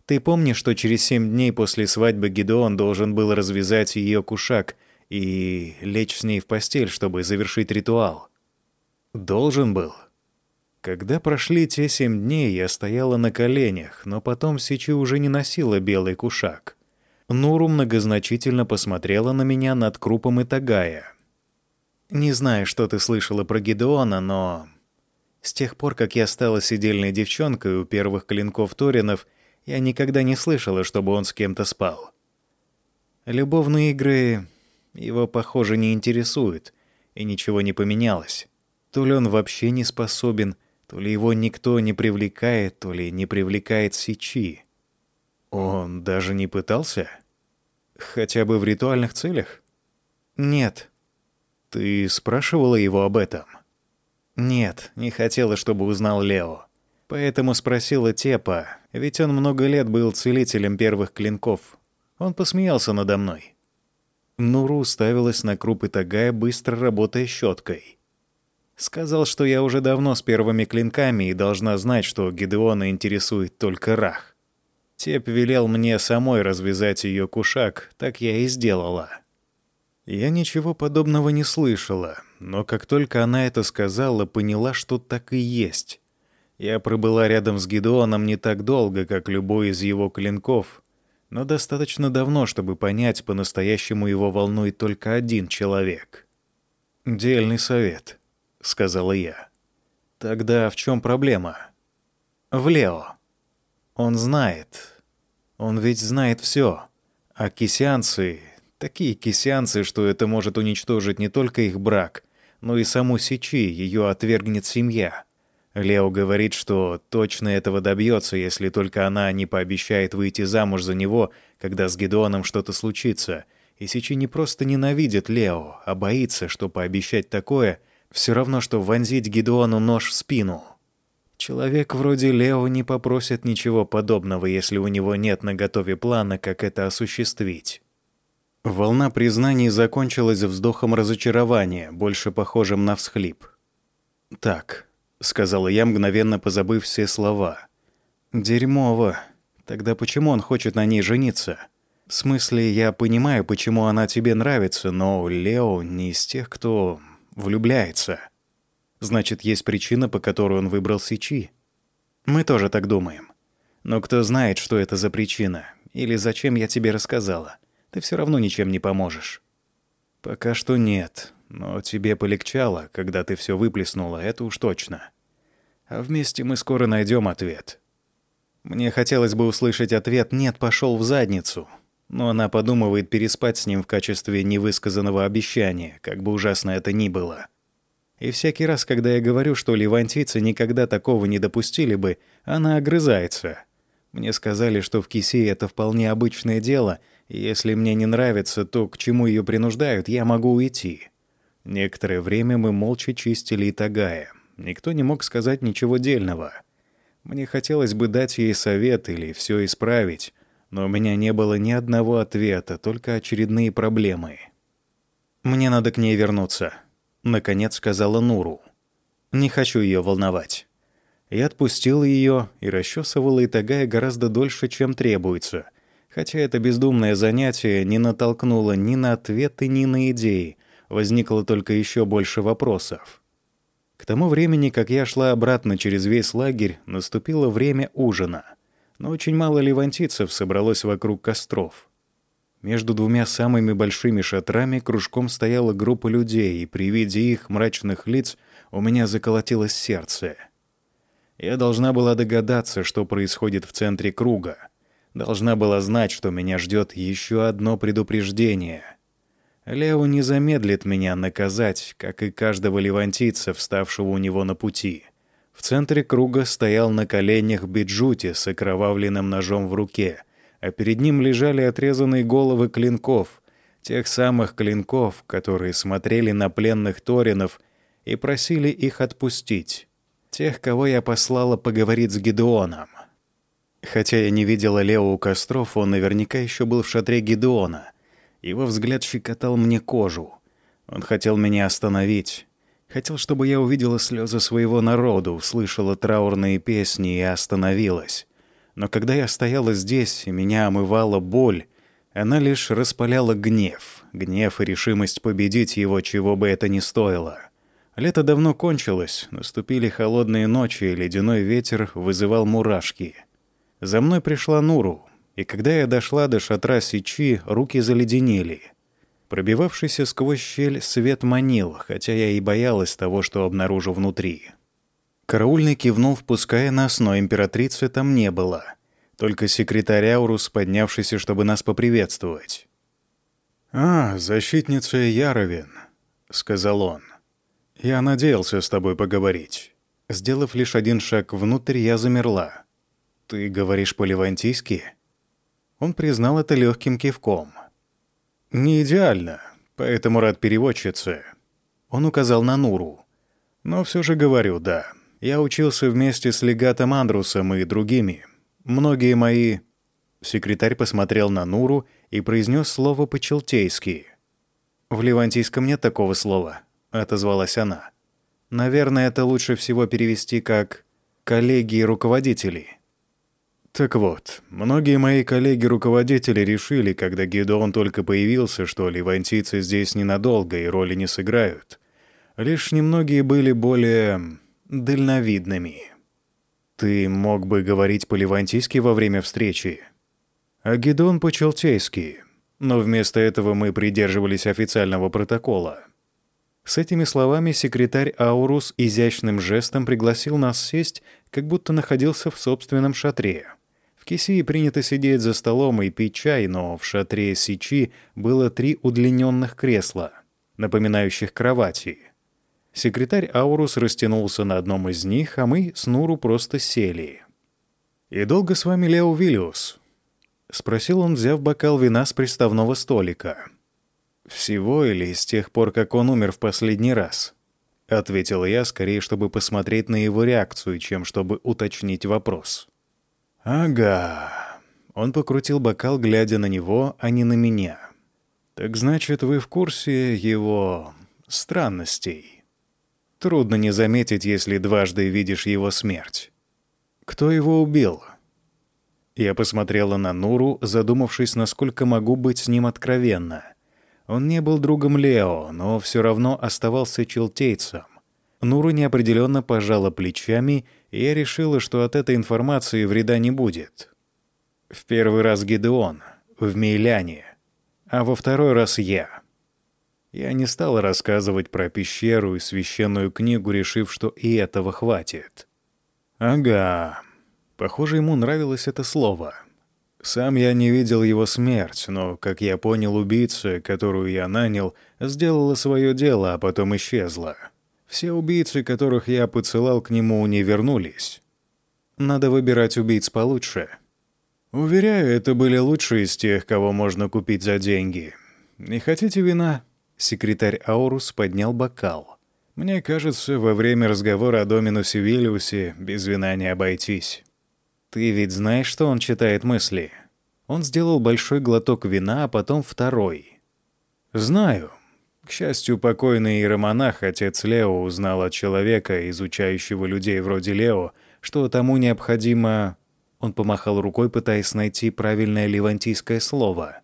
[SPEAKER 1] Ты помнишь, что через семь дней после свадьбы Гидеон должен был развязать ее кушак и лечь с ней в постель, чтобы завершить ритуал? Должен был. Когда прошли те семь дней, я стояла на коленях, но потом Сичи уже не носила белый кушак. Нуру многозначительно посмотрела на меня над крупом Итагая. «Не знаю, что ты слышала про Гидеона, но... С тех пор, как я стала сидельной девчонкой у первых клинков Торинов, я никогда не слышала, чтобы он с кем-то спал. Любовные игры его, похоже, не интересуют, и ничего не поменялось. То ли он вообще не способен, то ли его никто не привлекает, то ли не привлекает Сичи. Он даже не пытался? Хотя бы в ритуальных целях? Нет. Ты спрашивала его об этом? Нет, не хотела, чтобы узнал Лео. Поэтому спросила Тепа, ведь он много лет был целителем первых клинков. Он посмеялся надо мной. Нуру ставилась на крупы Тагая, быстро работая щеткой.
[SPEAKER 2] Сказал, что я уже давно с первыми клинками и должна знать, что Гидеона интересует только Рах. Теп велел мне самой развязать ее кушак, так я и сделала. Я ничего подобного не слышала, но как только она это сказала, поняла, что так и есть. Я пробыла рядом с Гидеоном не так долго, как любой из его клинков, но достаточно давно, чтобы понять, по-настоящему его волнует только один человек. «Дельный совет», — сказала я. «Тогда в чем проблема?» «В Лео. Он знает. Он ведь знает все. А кисянцы... Такие кисянцы, что это может уничтожить не только их брак, но и саму Сичи, ее отвергнет семья. Лео говорит, что точно этого добьется, если только она не пообещает выйти замуж за него, когда с Гедеоном что-то случится. И Сичи не просто ненавидит Лео, а боится, что пообещать такое все равно, что вонзить Гедеону нож в спину. Человек вроде Лео не попросит ничего подобного, если у него нет наготове плана, как это осуществить. Волна признаний закончилась вздохом разочарования, больше похожим на всхлип. «Так, — сказала я, мгновенно позабыв все слова. «Дерьмово. Тогда почему он хочет на ней жениться? В смысле, я понимаю, почему она тебе нравится, но Лео не из тех, кто влюбляется. Значит, есть причина, по которой он выбрал Сичи. Мы тоже так думаем. Но кто знает, что это за причина, или зачем я тебе рассказала. Ты все равно ничем не поможешь». «Пока что нет», но тебе полегчало, когда ты все выплеснула, это уж точно. А вместе мы скоро найдем ответ. Мне хотелось бы услышать ответ «нет, пошел в задницу», но она подумывает переспать с ним в качестве невысказанного обещания, как бы ужасно это ни было. И всякий раз, когда я говорю, что ливантийцы никогда такого не допустили бы, она огрызается. Мне сказали, что в Кисе это вполне обычное дело, и если мне не нравится то, к чему ее принуждают, я могу уйти. Некоторое время мы молча чистили Итагая. Никто не мог сказать ничего дельного. Мне хотелось бы дать ей совет или все исправить, но у меня не было ни одного ответа, только очередные проблемы. «Мне надо к ней вернуться», — наконец сказала Нуру. «Не хочу ее волновать». Я отпустил ее и расчесывала Итагая гораздо дольше, чем требуется, хотя это бездумное занятие не натолкнуло ни на ответы, ни на идеи — возникло только еще больше вопросов. К тому времени, как я шла обратно через весь лагерь, наступило время ужина. Но очень мало ливантийцев собралось вокруг костров. Между двумя самыми большими шатрами кружком стояла группа людей, и при виде их мрачных лиц у меня заколотилось сердце. Я должна была догадаться, что происходит в центре круга. Должна была знать, что меня ждет еще одно предупреждение — Лео не замедлит меня наказать, как и каждого левантийца, вставшего у него на пути. В центре круга стоял на коленях Биджути с окровавленным ножом в руке, а перед ним лежали отрезанные головы клинков, тех самых клинков, которые смотрели на пленных Торинов и просили их отпустить. Тех, кого я послала поговорить с Гедеоном. Хотя я не видела Лео у костров, он наверняка еще был в шатре Гедеона — его взгляд щекотал мне кожу. Он хотел меня остановить. Хотел, чтобы я увидела слезы своего народа, услышала траурные песни и остановилась. Но когда я стояла здесь, и меня омывала боль, она лишь распаляла гнев. Гнев и решимость победить его, чего бы это ни стоило. Лето давно кончилось, наступили холодные ночи, и ледяной ветер вызывал мурашки. За мной пришла Нуру, и когда я дошла до шатра Сичи, руки заледенели. Пробивавшийся сквозь щель свет манил, хотя я и боялась того, что обнаружу внутри. Караульный кивнул, впуская нас, но императрицы там не было. Только секретарь Аурус, поднявшийся, чтобы нас поприветствовать. «А, защитница Яровин», — сказал он. «Я надеялся с тобой поговорить». Сделав лишь один шаг внутрь, я замерла. «Ты говоришь по-левантийски?» Он признал это легким кивком. «Не идеально, поэтому рад переводчице». Он указал на Нуру. «Но все же говорю, да. Я учился вместе с легатом Андрусом и другими. Многие мои...» Секретарь посмотрел на Нуру и произнес слово по-челтейски. «В Левантийском нет такого слова», — отозвалась она.
[SPEAKER 1] Наверное, это лучше всего перевести как «коллеги и руководители».
[SPEAKER 3] Так вот, многие мои коллеги-руководители решили, когда Гедеон только появился, что левантийцы здесь ненадолго и роли не сыграют. Лишь немногие были более дальновидными. Ты мог бы говорить по-левантийски во время встречи, а Гедеон по-челтейски, но вместо этого мы придерживались официального протокола. С этими словами секретарь Аурус изящным жестом пригласил нас сесть, как будто находился в собственном шатре. Кисии принято сидеть за столом и пить чай, но в шатре Сичи было три удлиненных кресла, напоминающих кровати. Секретарь Аурус растянулся на одном из них, а мы с Нуру просто сели. «И долго с вами Лео Виллиус?» — спросил он, взяв бокал вина с приставного столика. «Всего или с тех пор, как он умер в последний раз?» — ответил я, скорее, чтобы посмотреть на его реакцию, чем чтобы уточнить вопрос. «Ага». Он покрутил бокал, глядя на него, а не на меня. «Так значит, вы в курсе его странностей?» Трудно не заметить, если дважды видишь его смерть. Кто его убил? Я посмотрела на Нуру, задумавшись, насколько могу быть с ним откровенна. Он не был другом Лео, но все равно оставался челтейцем. Нуру неопределенно пожала плечами и я решила, что от этой информации вреда не будет. В первый раз Гидеон, в Мейляне, а во второй раз я. Я не стал рассказывать про пещеру и священную книгу, решив, что и этого хватит. Ага, похоже, ему нравилось это слово. Сам я не видел его смерть, но, как я понял, убийца, которую я нанял, сделала свое дело, а потом исчезла. Все убийцы, которых я поцелал к нему, не вернулись. Надо выбирать убийц получше. Уверяю, это были лучшие из тех, кого можно купить за деньги. Не хотите вина? Секретарь Аурус поднял бокал. Мне кажется, во время разговора о Доминусе Виллиусе без вина не обойтись. Ты ведь знаешь, что он читает мысли? Он сделал большой глоток вина, а потом второй. Знаю. К счастью, покойный иеромонах, отец Лео, узнал от человека, изучающего людей вроде Лео, что тому необходимо... Он помахал рукой, пытаясь найти правильное левантийское слово.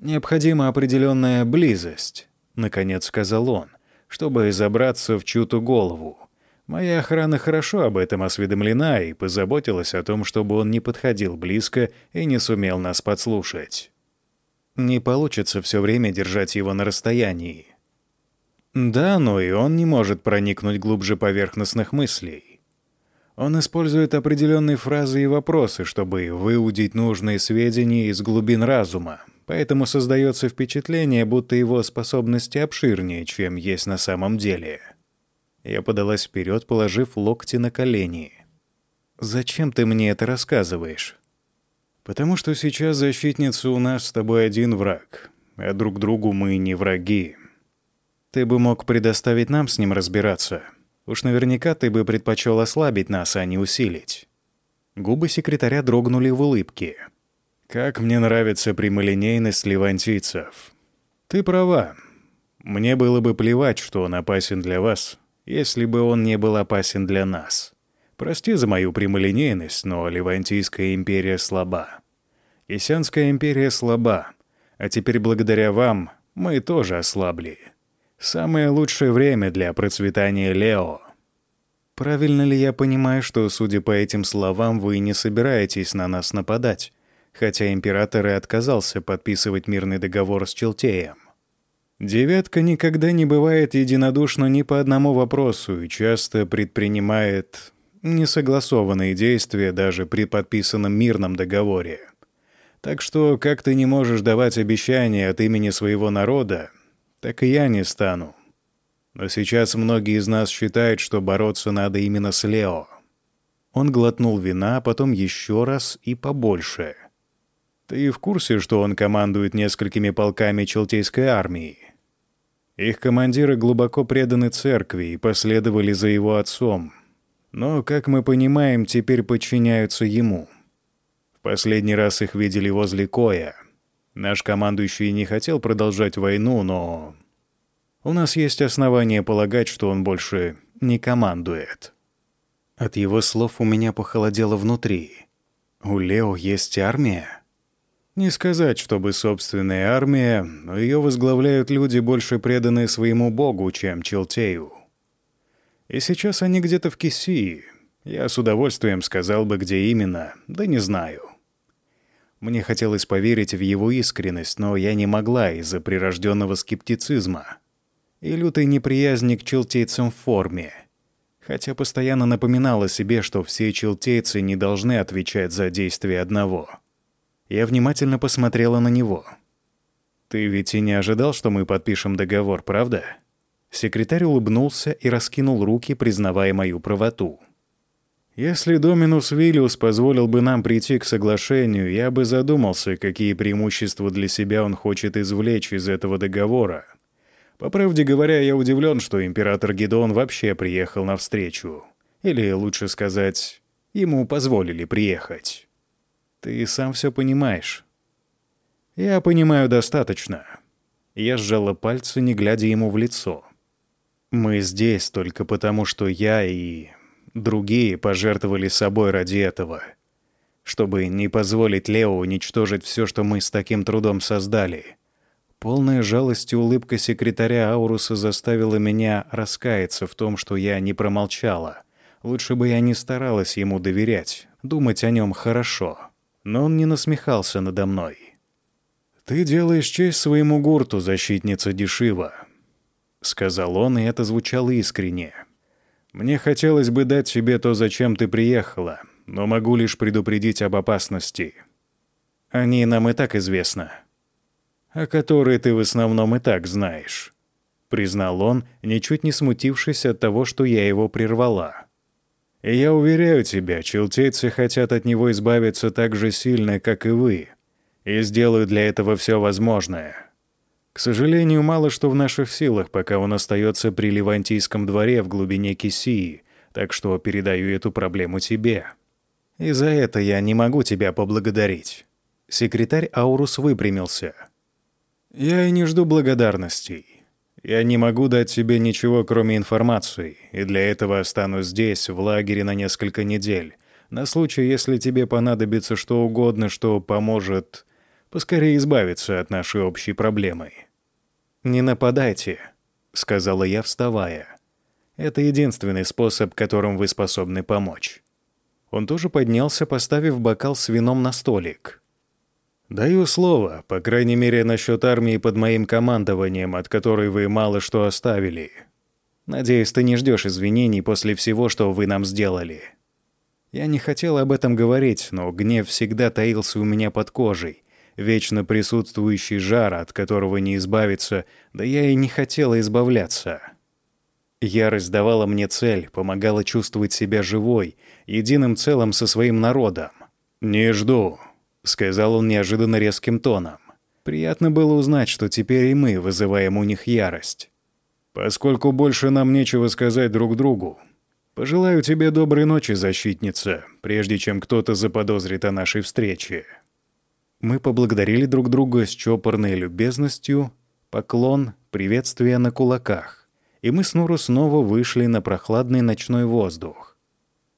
[SPEAKER 3] «Необходима определенная близость», — наконец сказал он, «чтобы забраться в чью-то голову. Моя охрана хорошо об этом осведомлена и позаботилась о том, чтобы он не подходил близко и не сумел нас подслушать». Не получится все время держать его на расстоянии. Да, но и он не может проникнуть глубже поверхностных мыслей. Он использует определенные фразы и вопросы, чтобы выудить нужные сведения из глубин разума, поэтому создается впечатление, будто его способности обширнее, чем есть на самом деле. Я подалась вперед, положив локти на колени. «Зачем ты мне это рассказываешь?» Потому что сейчас защитница у нас с тобой один враг, а друг другу мы не враги. Ты бы мог предоставить нам с ним разбираться. Уж наверняка ты бы предпочел ослабить нас, а не усилить». Губы секретаря дрогнули в улыбке. «Как мне нравится прямолинейность левантийцев. Ты права. Мне было бы плевать, что он опасен для вас, если бы он не был опасен для нас. Прости за мою прямолинейность, но Левантийская империя слаба. Исянская империя слаба, а теперь благодаря вам мы тоже ослабли. Самое лучшее время для процветания Лео. Правильно ли я понимаю, что, судя по этим словам, вы не собираетесь на нас нападать, хотя император и отказался подписывать мирный договор с Челтеем? Девятка никогда не бывает единодушна ни по одному вопросу и часто предпринимает несогласованные действия даже при подписанном мирном договоре. Так что, как ты не можешь давать обещания от имени своего народа, так и я не стану. Но сейчас многие из нас считают, что бороться надо именно с Лео. Он глотнул вина, потом еще раз и побольше. Ты в курсе, что он командует несколькими полками Челтейской армии? Их командиры глубоко преданы церкви и последовали за его отцом — но, как мы понимаем, теперь подчиняются ему. Последний раз их видели возле Коя. Наш командующий не хотел продолжать войну, но... У нас есть основания полагать, что он больше
[SPEAKER 1] не командует. От его слов у меня похолодело внутри. У Лео есть армия? Не сказать, чтобы собственная армия, но ее возглавляют люди, больше преданные своему богу, чем Челтею. И сейчас они где-то в Кисии. Я с удовольствием сказал бы, где именно, да не знаю. Мне хотелось поверить в его искренность, но я не могла из-за прирожденного скептицизма и лютой неприязни к челтейцам в форме. Хотя постоянно напоминала себе, что все челтейцы не должны отвечать за действия одного. Я внимательно посмотрела на него. «Ты ведь и не ожидал, что мы подпишем договор, правда?» Секретарь улыбнулся и раскинул руки, признавая мою правоту. Если Доминус Виллиус позволил бы нам прийти к соглашению, я бы задумался, какие преимущества для себя он хочет извлечь из этого договора. По правде говоря, я удивлен, что император Гедеон вообще приехал навстречу. Или, лучше сказать, ему позволили приехать. Ты сам все понимаешь. Я понимаю достаточно. Я сжала пальцы, не глядя ему в лицо. Мы здесь только потому, что я и Другие пожертвовали собой ради этого, чтобы не позволить Лео уничтожить все, что мы с таким трудом создали. Полная жалость и улыбка секретаря Ауруса заставила меня раскаяться в том, что я не промолчала. Лучше бы я не старалась ему доверять, думать о нем хорошо. Но он не насмехался надо мной. «Ты делаешь честь своему гурту, защитница Дешива», — сказал он, и это звучало искренне. Мне хотелось бы дать тебе то, зачем ты приехала, но могу лишь предупредить об опасности. Они нам и так известны. О которой ты в основном и так знаешь», — признал он, ничуть не смутившись от того, что я его прервала. «И я уверяю тебя, челтейцы хотят от него избавиться так же сильно, как и вы, и сделают для этого все возможное». К сожалению, мало что в наших силах, пока он остается при Левантийском дворе в глубине Кисии, так что передаю эту проблему тебе. И за это я не могу тебя поблагодарить». Секретарь Аурус выпрямился. «Я и не жду благодарностей. Я не могу дать тебе ничего, кроме информации, и для этого останусь здесь, в лагере на несколько недель, на случай, если тебе понадобится что угодно, что поможет поскорее избавиться от нашей общей проблемы. «Не нападайте», — сказала я, вставая. «Это единственный способ, которым вы способны помочь». Он тоже поднялся, поставив бокал с вином на столик. «Даю слово, по крайней мере, насчет армии под моим командованием, от которой вы мало что оставили. Надеюсь, ты не ждешь извинений после всего, что вы нам сделали». Я не хотел об этом говорить, но гнев всегда таился у меня под кожей, вечно присутствующий жар, от которого не избавиться, да я и не хотела избавляться. Ярость давала мне цель, помогала чувствовать себя живой, единым целым со своим народом. «Не жду», — сказал он неожиданно резким тоном. Приятно было узнать, что теперь и мы вызываем у них ярость. «Поскольку больше нам нечего сказать друг другу, пожелаю тебе доброй ночи, защитница, прежде чем кто-то заподозрит о нашей встрече». Мы поблагодарили друг друга с чопорной любезностью, поклон, приветствие на кулаках. И мы с Нуру снова вышли на прохладный ночной воздух.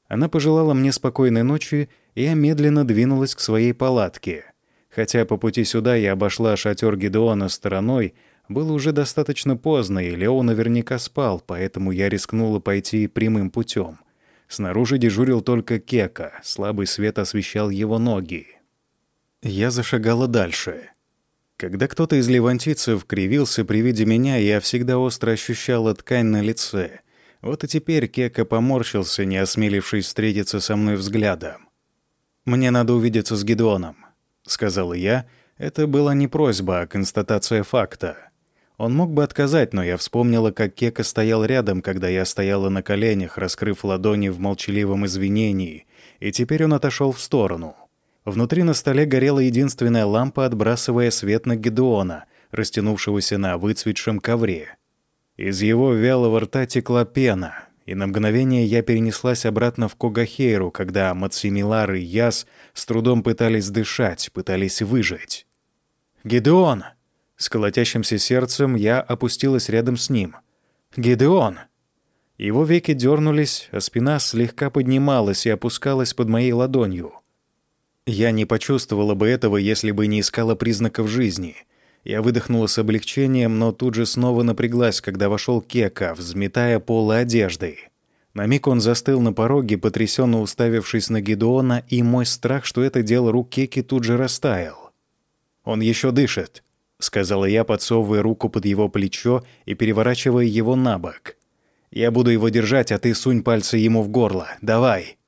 [SPEAKER 1] Она пожелала мне спокойной ночи, и я медленно двинулась к своей палатке. Хотя по пути сюда я обошла шатер Гедеона стороной, было уже достаточно поздно, и Лео наверняка спал, поэтому я рискнула пойти прямым путем. Снаружи дежурил только Кека, слабый свет освещал его ноги. Я зашагала дальше. Когда кто-то из левантийцев кривился при виде меня, я всегда остро ощущала ткань на лице. Вот и теперь Кека поморщился, не осмелившись встретиться со мной взглядом. «Мне надо увидеться с Гедеоном», — сказала я. Это была не просьба, а констатация факта. Он мог бы отказать, но я вспомнила, как Кека стоял рядом, когда я стояла на коленях, раскрыв ладони в молчаливом извинении, и теперь он отошел в сторону. Внутри на столе горела единственная лампа, отбрасывая свет на Гедеона, растянувшегося на выцветшем ковре. Из его вялого рта текла пена, и на мгновение я перенеслась обратно в Когахейру, когда Мацимилар и Яс с трудом пытались дышать, пытались выжить. «Гедеон!» С колотящимся сердцем я опустилась рядом с ним. «Гедеон!» Его веки дернулись, а спина слегка поднималась и опускалась под моей ладонью. Я не почувствовала бы этого, если бы не искала признаков жизни. Я выдохнула с облегчением, но тут же снова напряглась, когда вошел Кека, взметая полы одежды. На миг он застыл на пороге, потрясенно уставившись на Гедеона, и мой страх, что это дело рук Кеки, тут же растаял. «Он еще дышит», — сказала я, подсовывая руку под его плечо и переворачивая его на бок. «Я буду его держать, а ты сунь пальцы ему в горло. Давай!»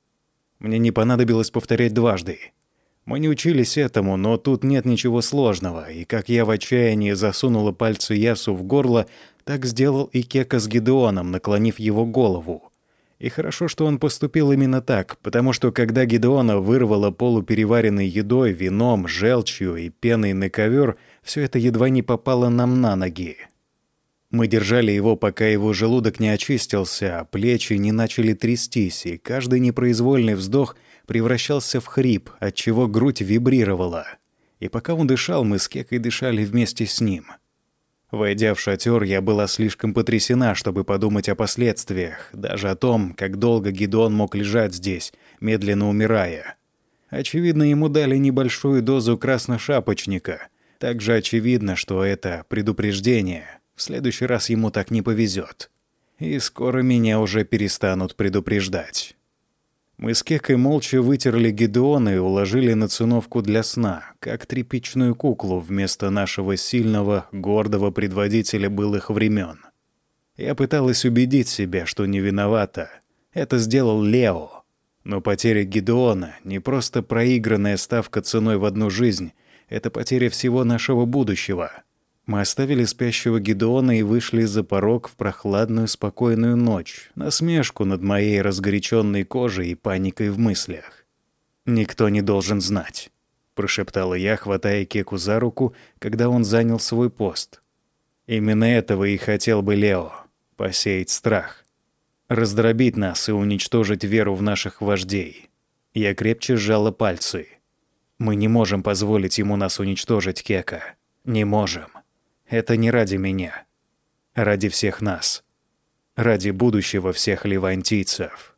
[SPEAKER 1] Мне не понадобилось повторять дважды. Мы не учились этому, но тут нет ничего сложного, и как я в отчаянии засунула пальцы Ясу в горло, так сделал и Кека с Гидеоном, наклонив его голову. И хорошо, что он поступил именно так, потому что когда Гидеона вырвала полупереваренной едой, вином, желчью и пеной на ковер, все это едва не попало нам на ноги. Мы держали его, пока его желудок не очистился, а плечи не начали трястись, и каждый непроизвольный вздох превращался в хрип, отчего грудь вибрировала. И пока он дышал, мы с Кекой дышали вместе с ним. Войдя в шатер, я была слишком потрясена, чтобы подумать о последствиях, даже о том, как долго Гидон мог лежать здесь, медленно умирая. Очевидно, ему дали небольшую дозу красношапочника. Также очевидно, что это предупреждение. В следующий раз ему так не повезет. И скоро меня уже перестанут предупреждать. Мы с Кекой молча вытерли Гедеона и уложили на циновку для сна, как тряпичную куклу вместо нашего сильного, гордого предводителя былых времен. Я пыталась убедить себя, что не виновата. Это сделал Лео. Но потеря Гедеона — не просто проигранная ставка ценой в одну жизнь, это потеря всего нашего будущего — мы оставили спящего Гедеона и вышли за порог в прохладную спокойную ночь, насмешку над моей разгоряченной кожей и паникой в мыслях. «Никто не должен знать», — прошептала я, хватая Кеку за руку, когда он занял свой пост. «Именно этого и хотел бы Лео — посеять страх, раздробить нас и уничтожить веру в наших вождей». Я крепче сжала пальцы. «Мы не можем позволить ему нас уничтожить, Кека. Не можем». Это не ради меня. Ради всех нас. Ради будущего всех левантийцев.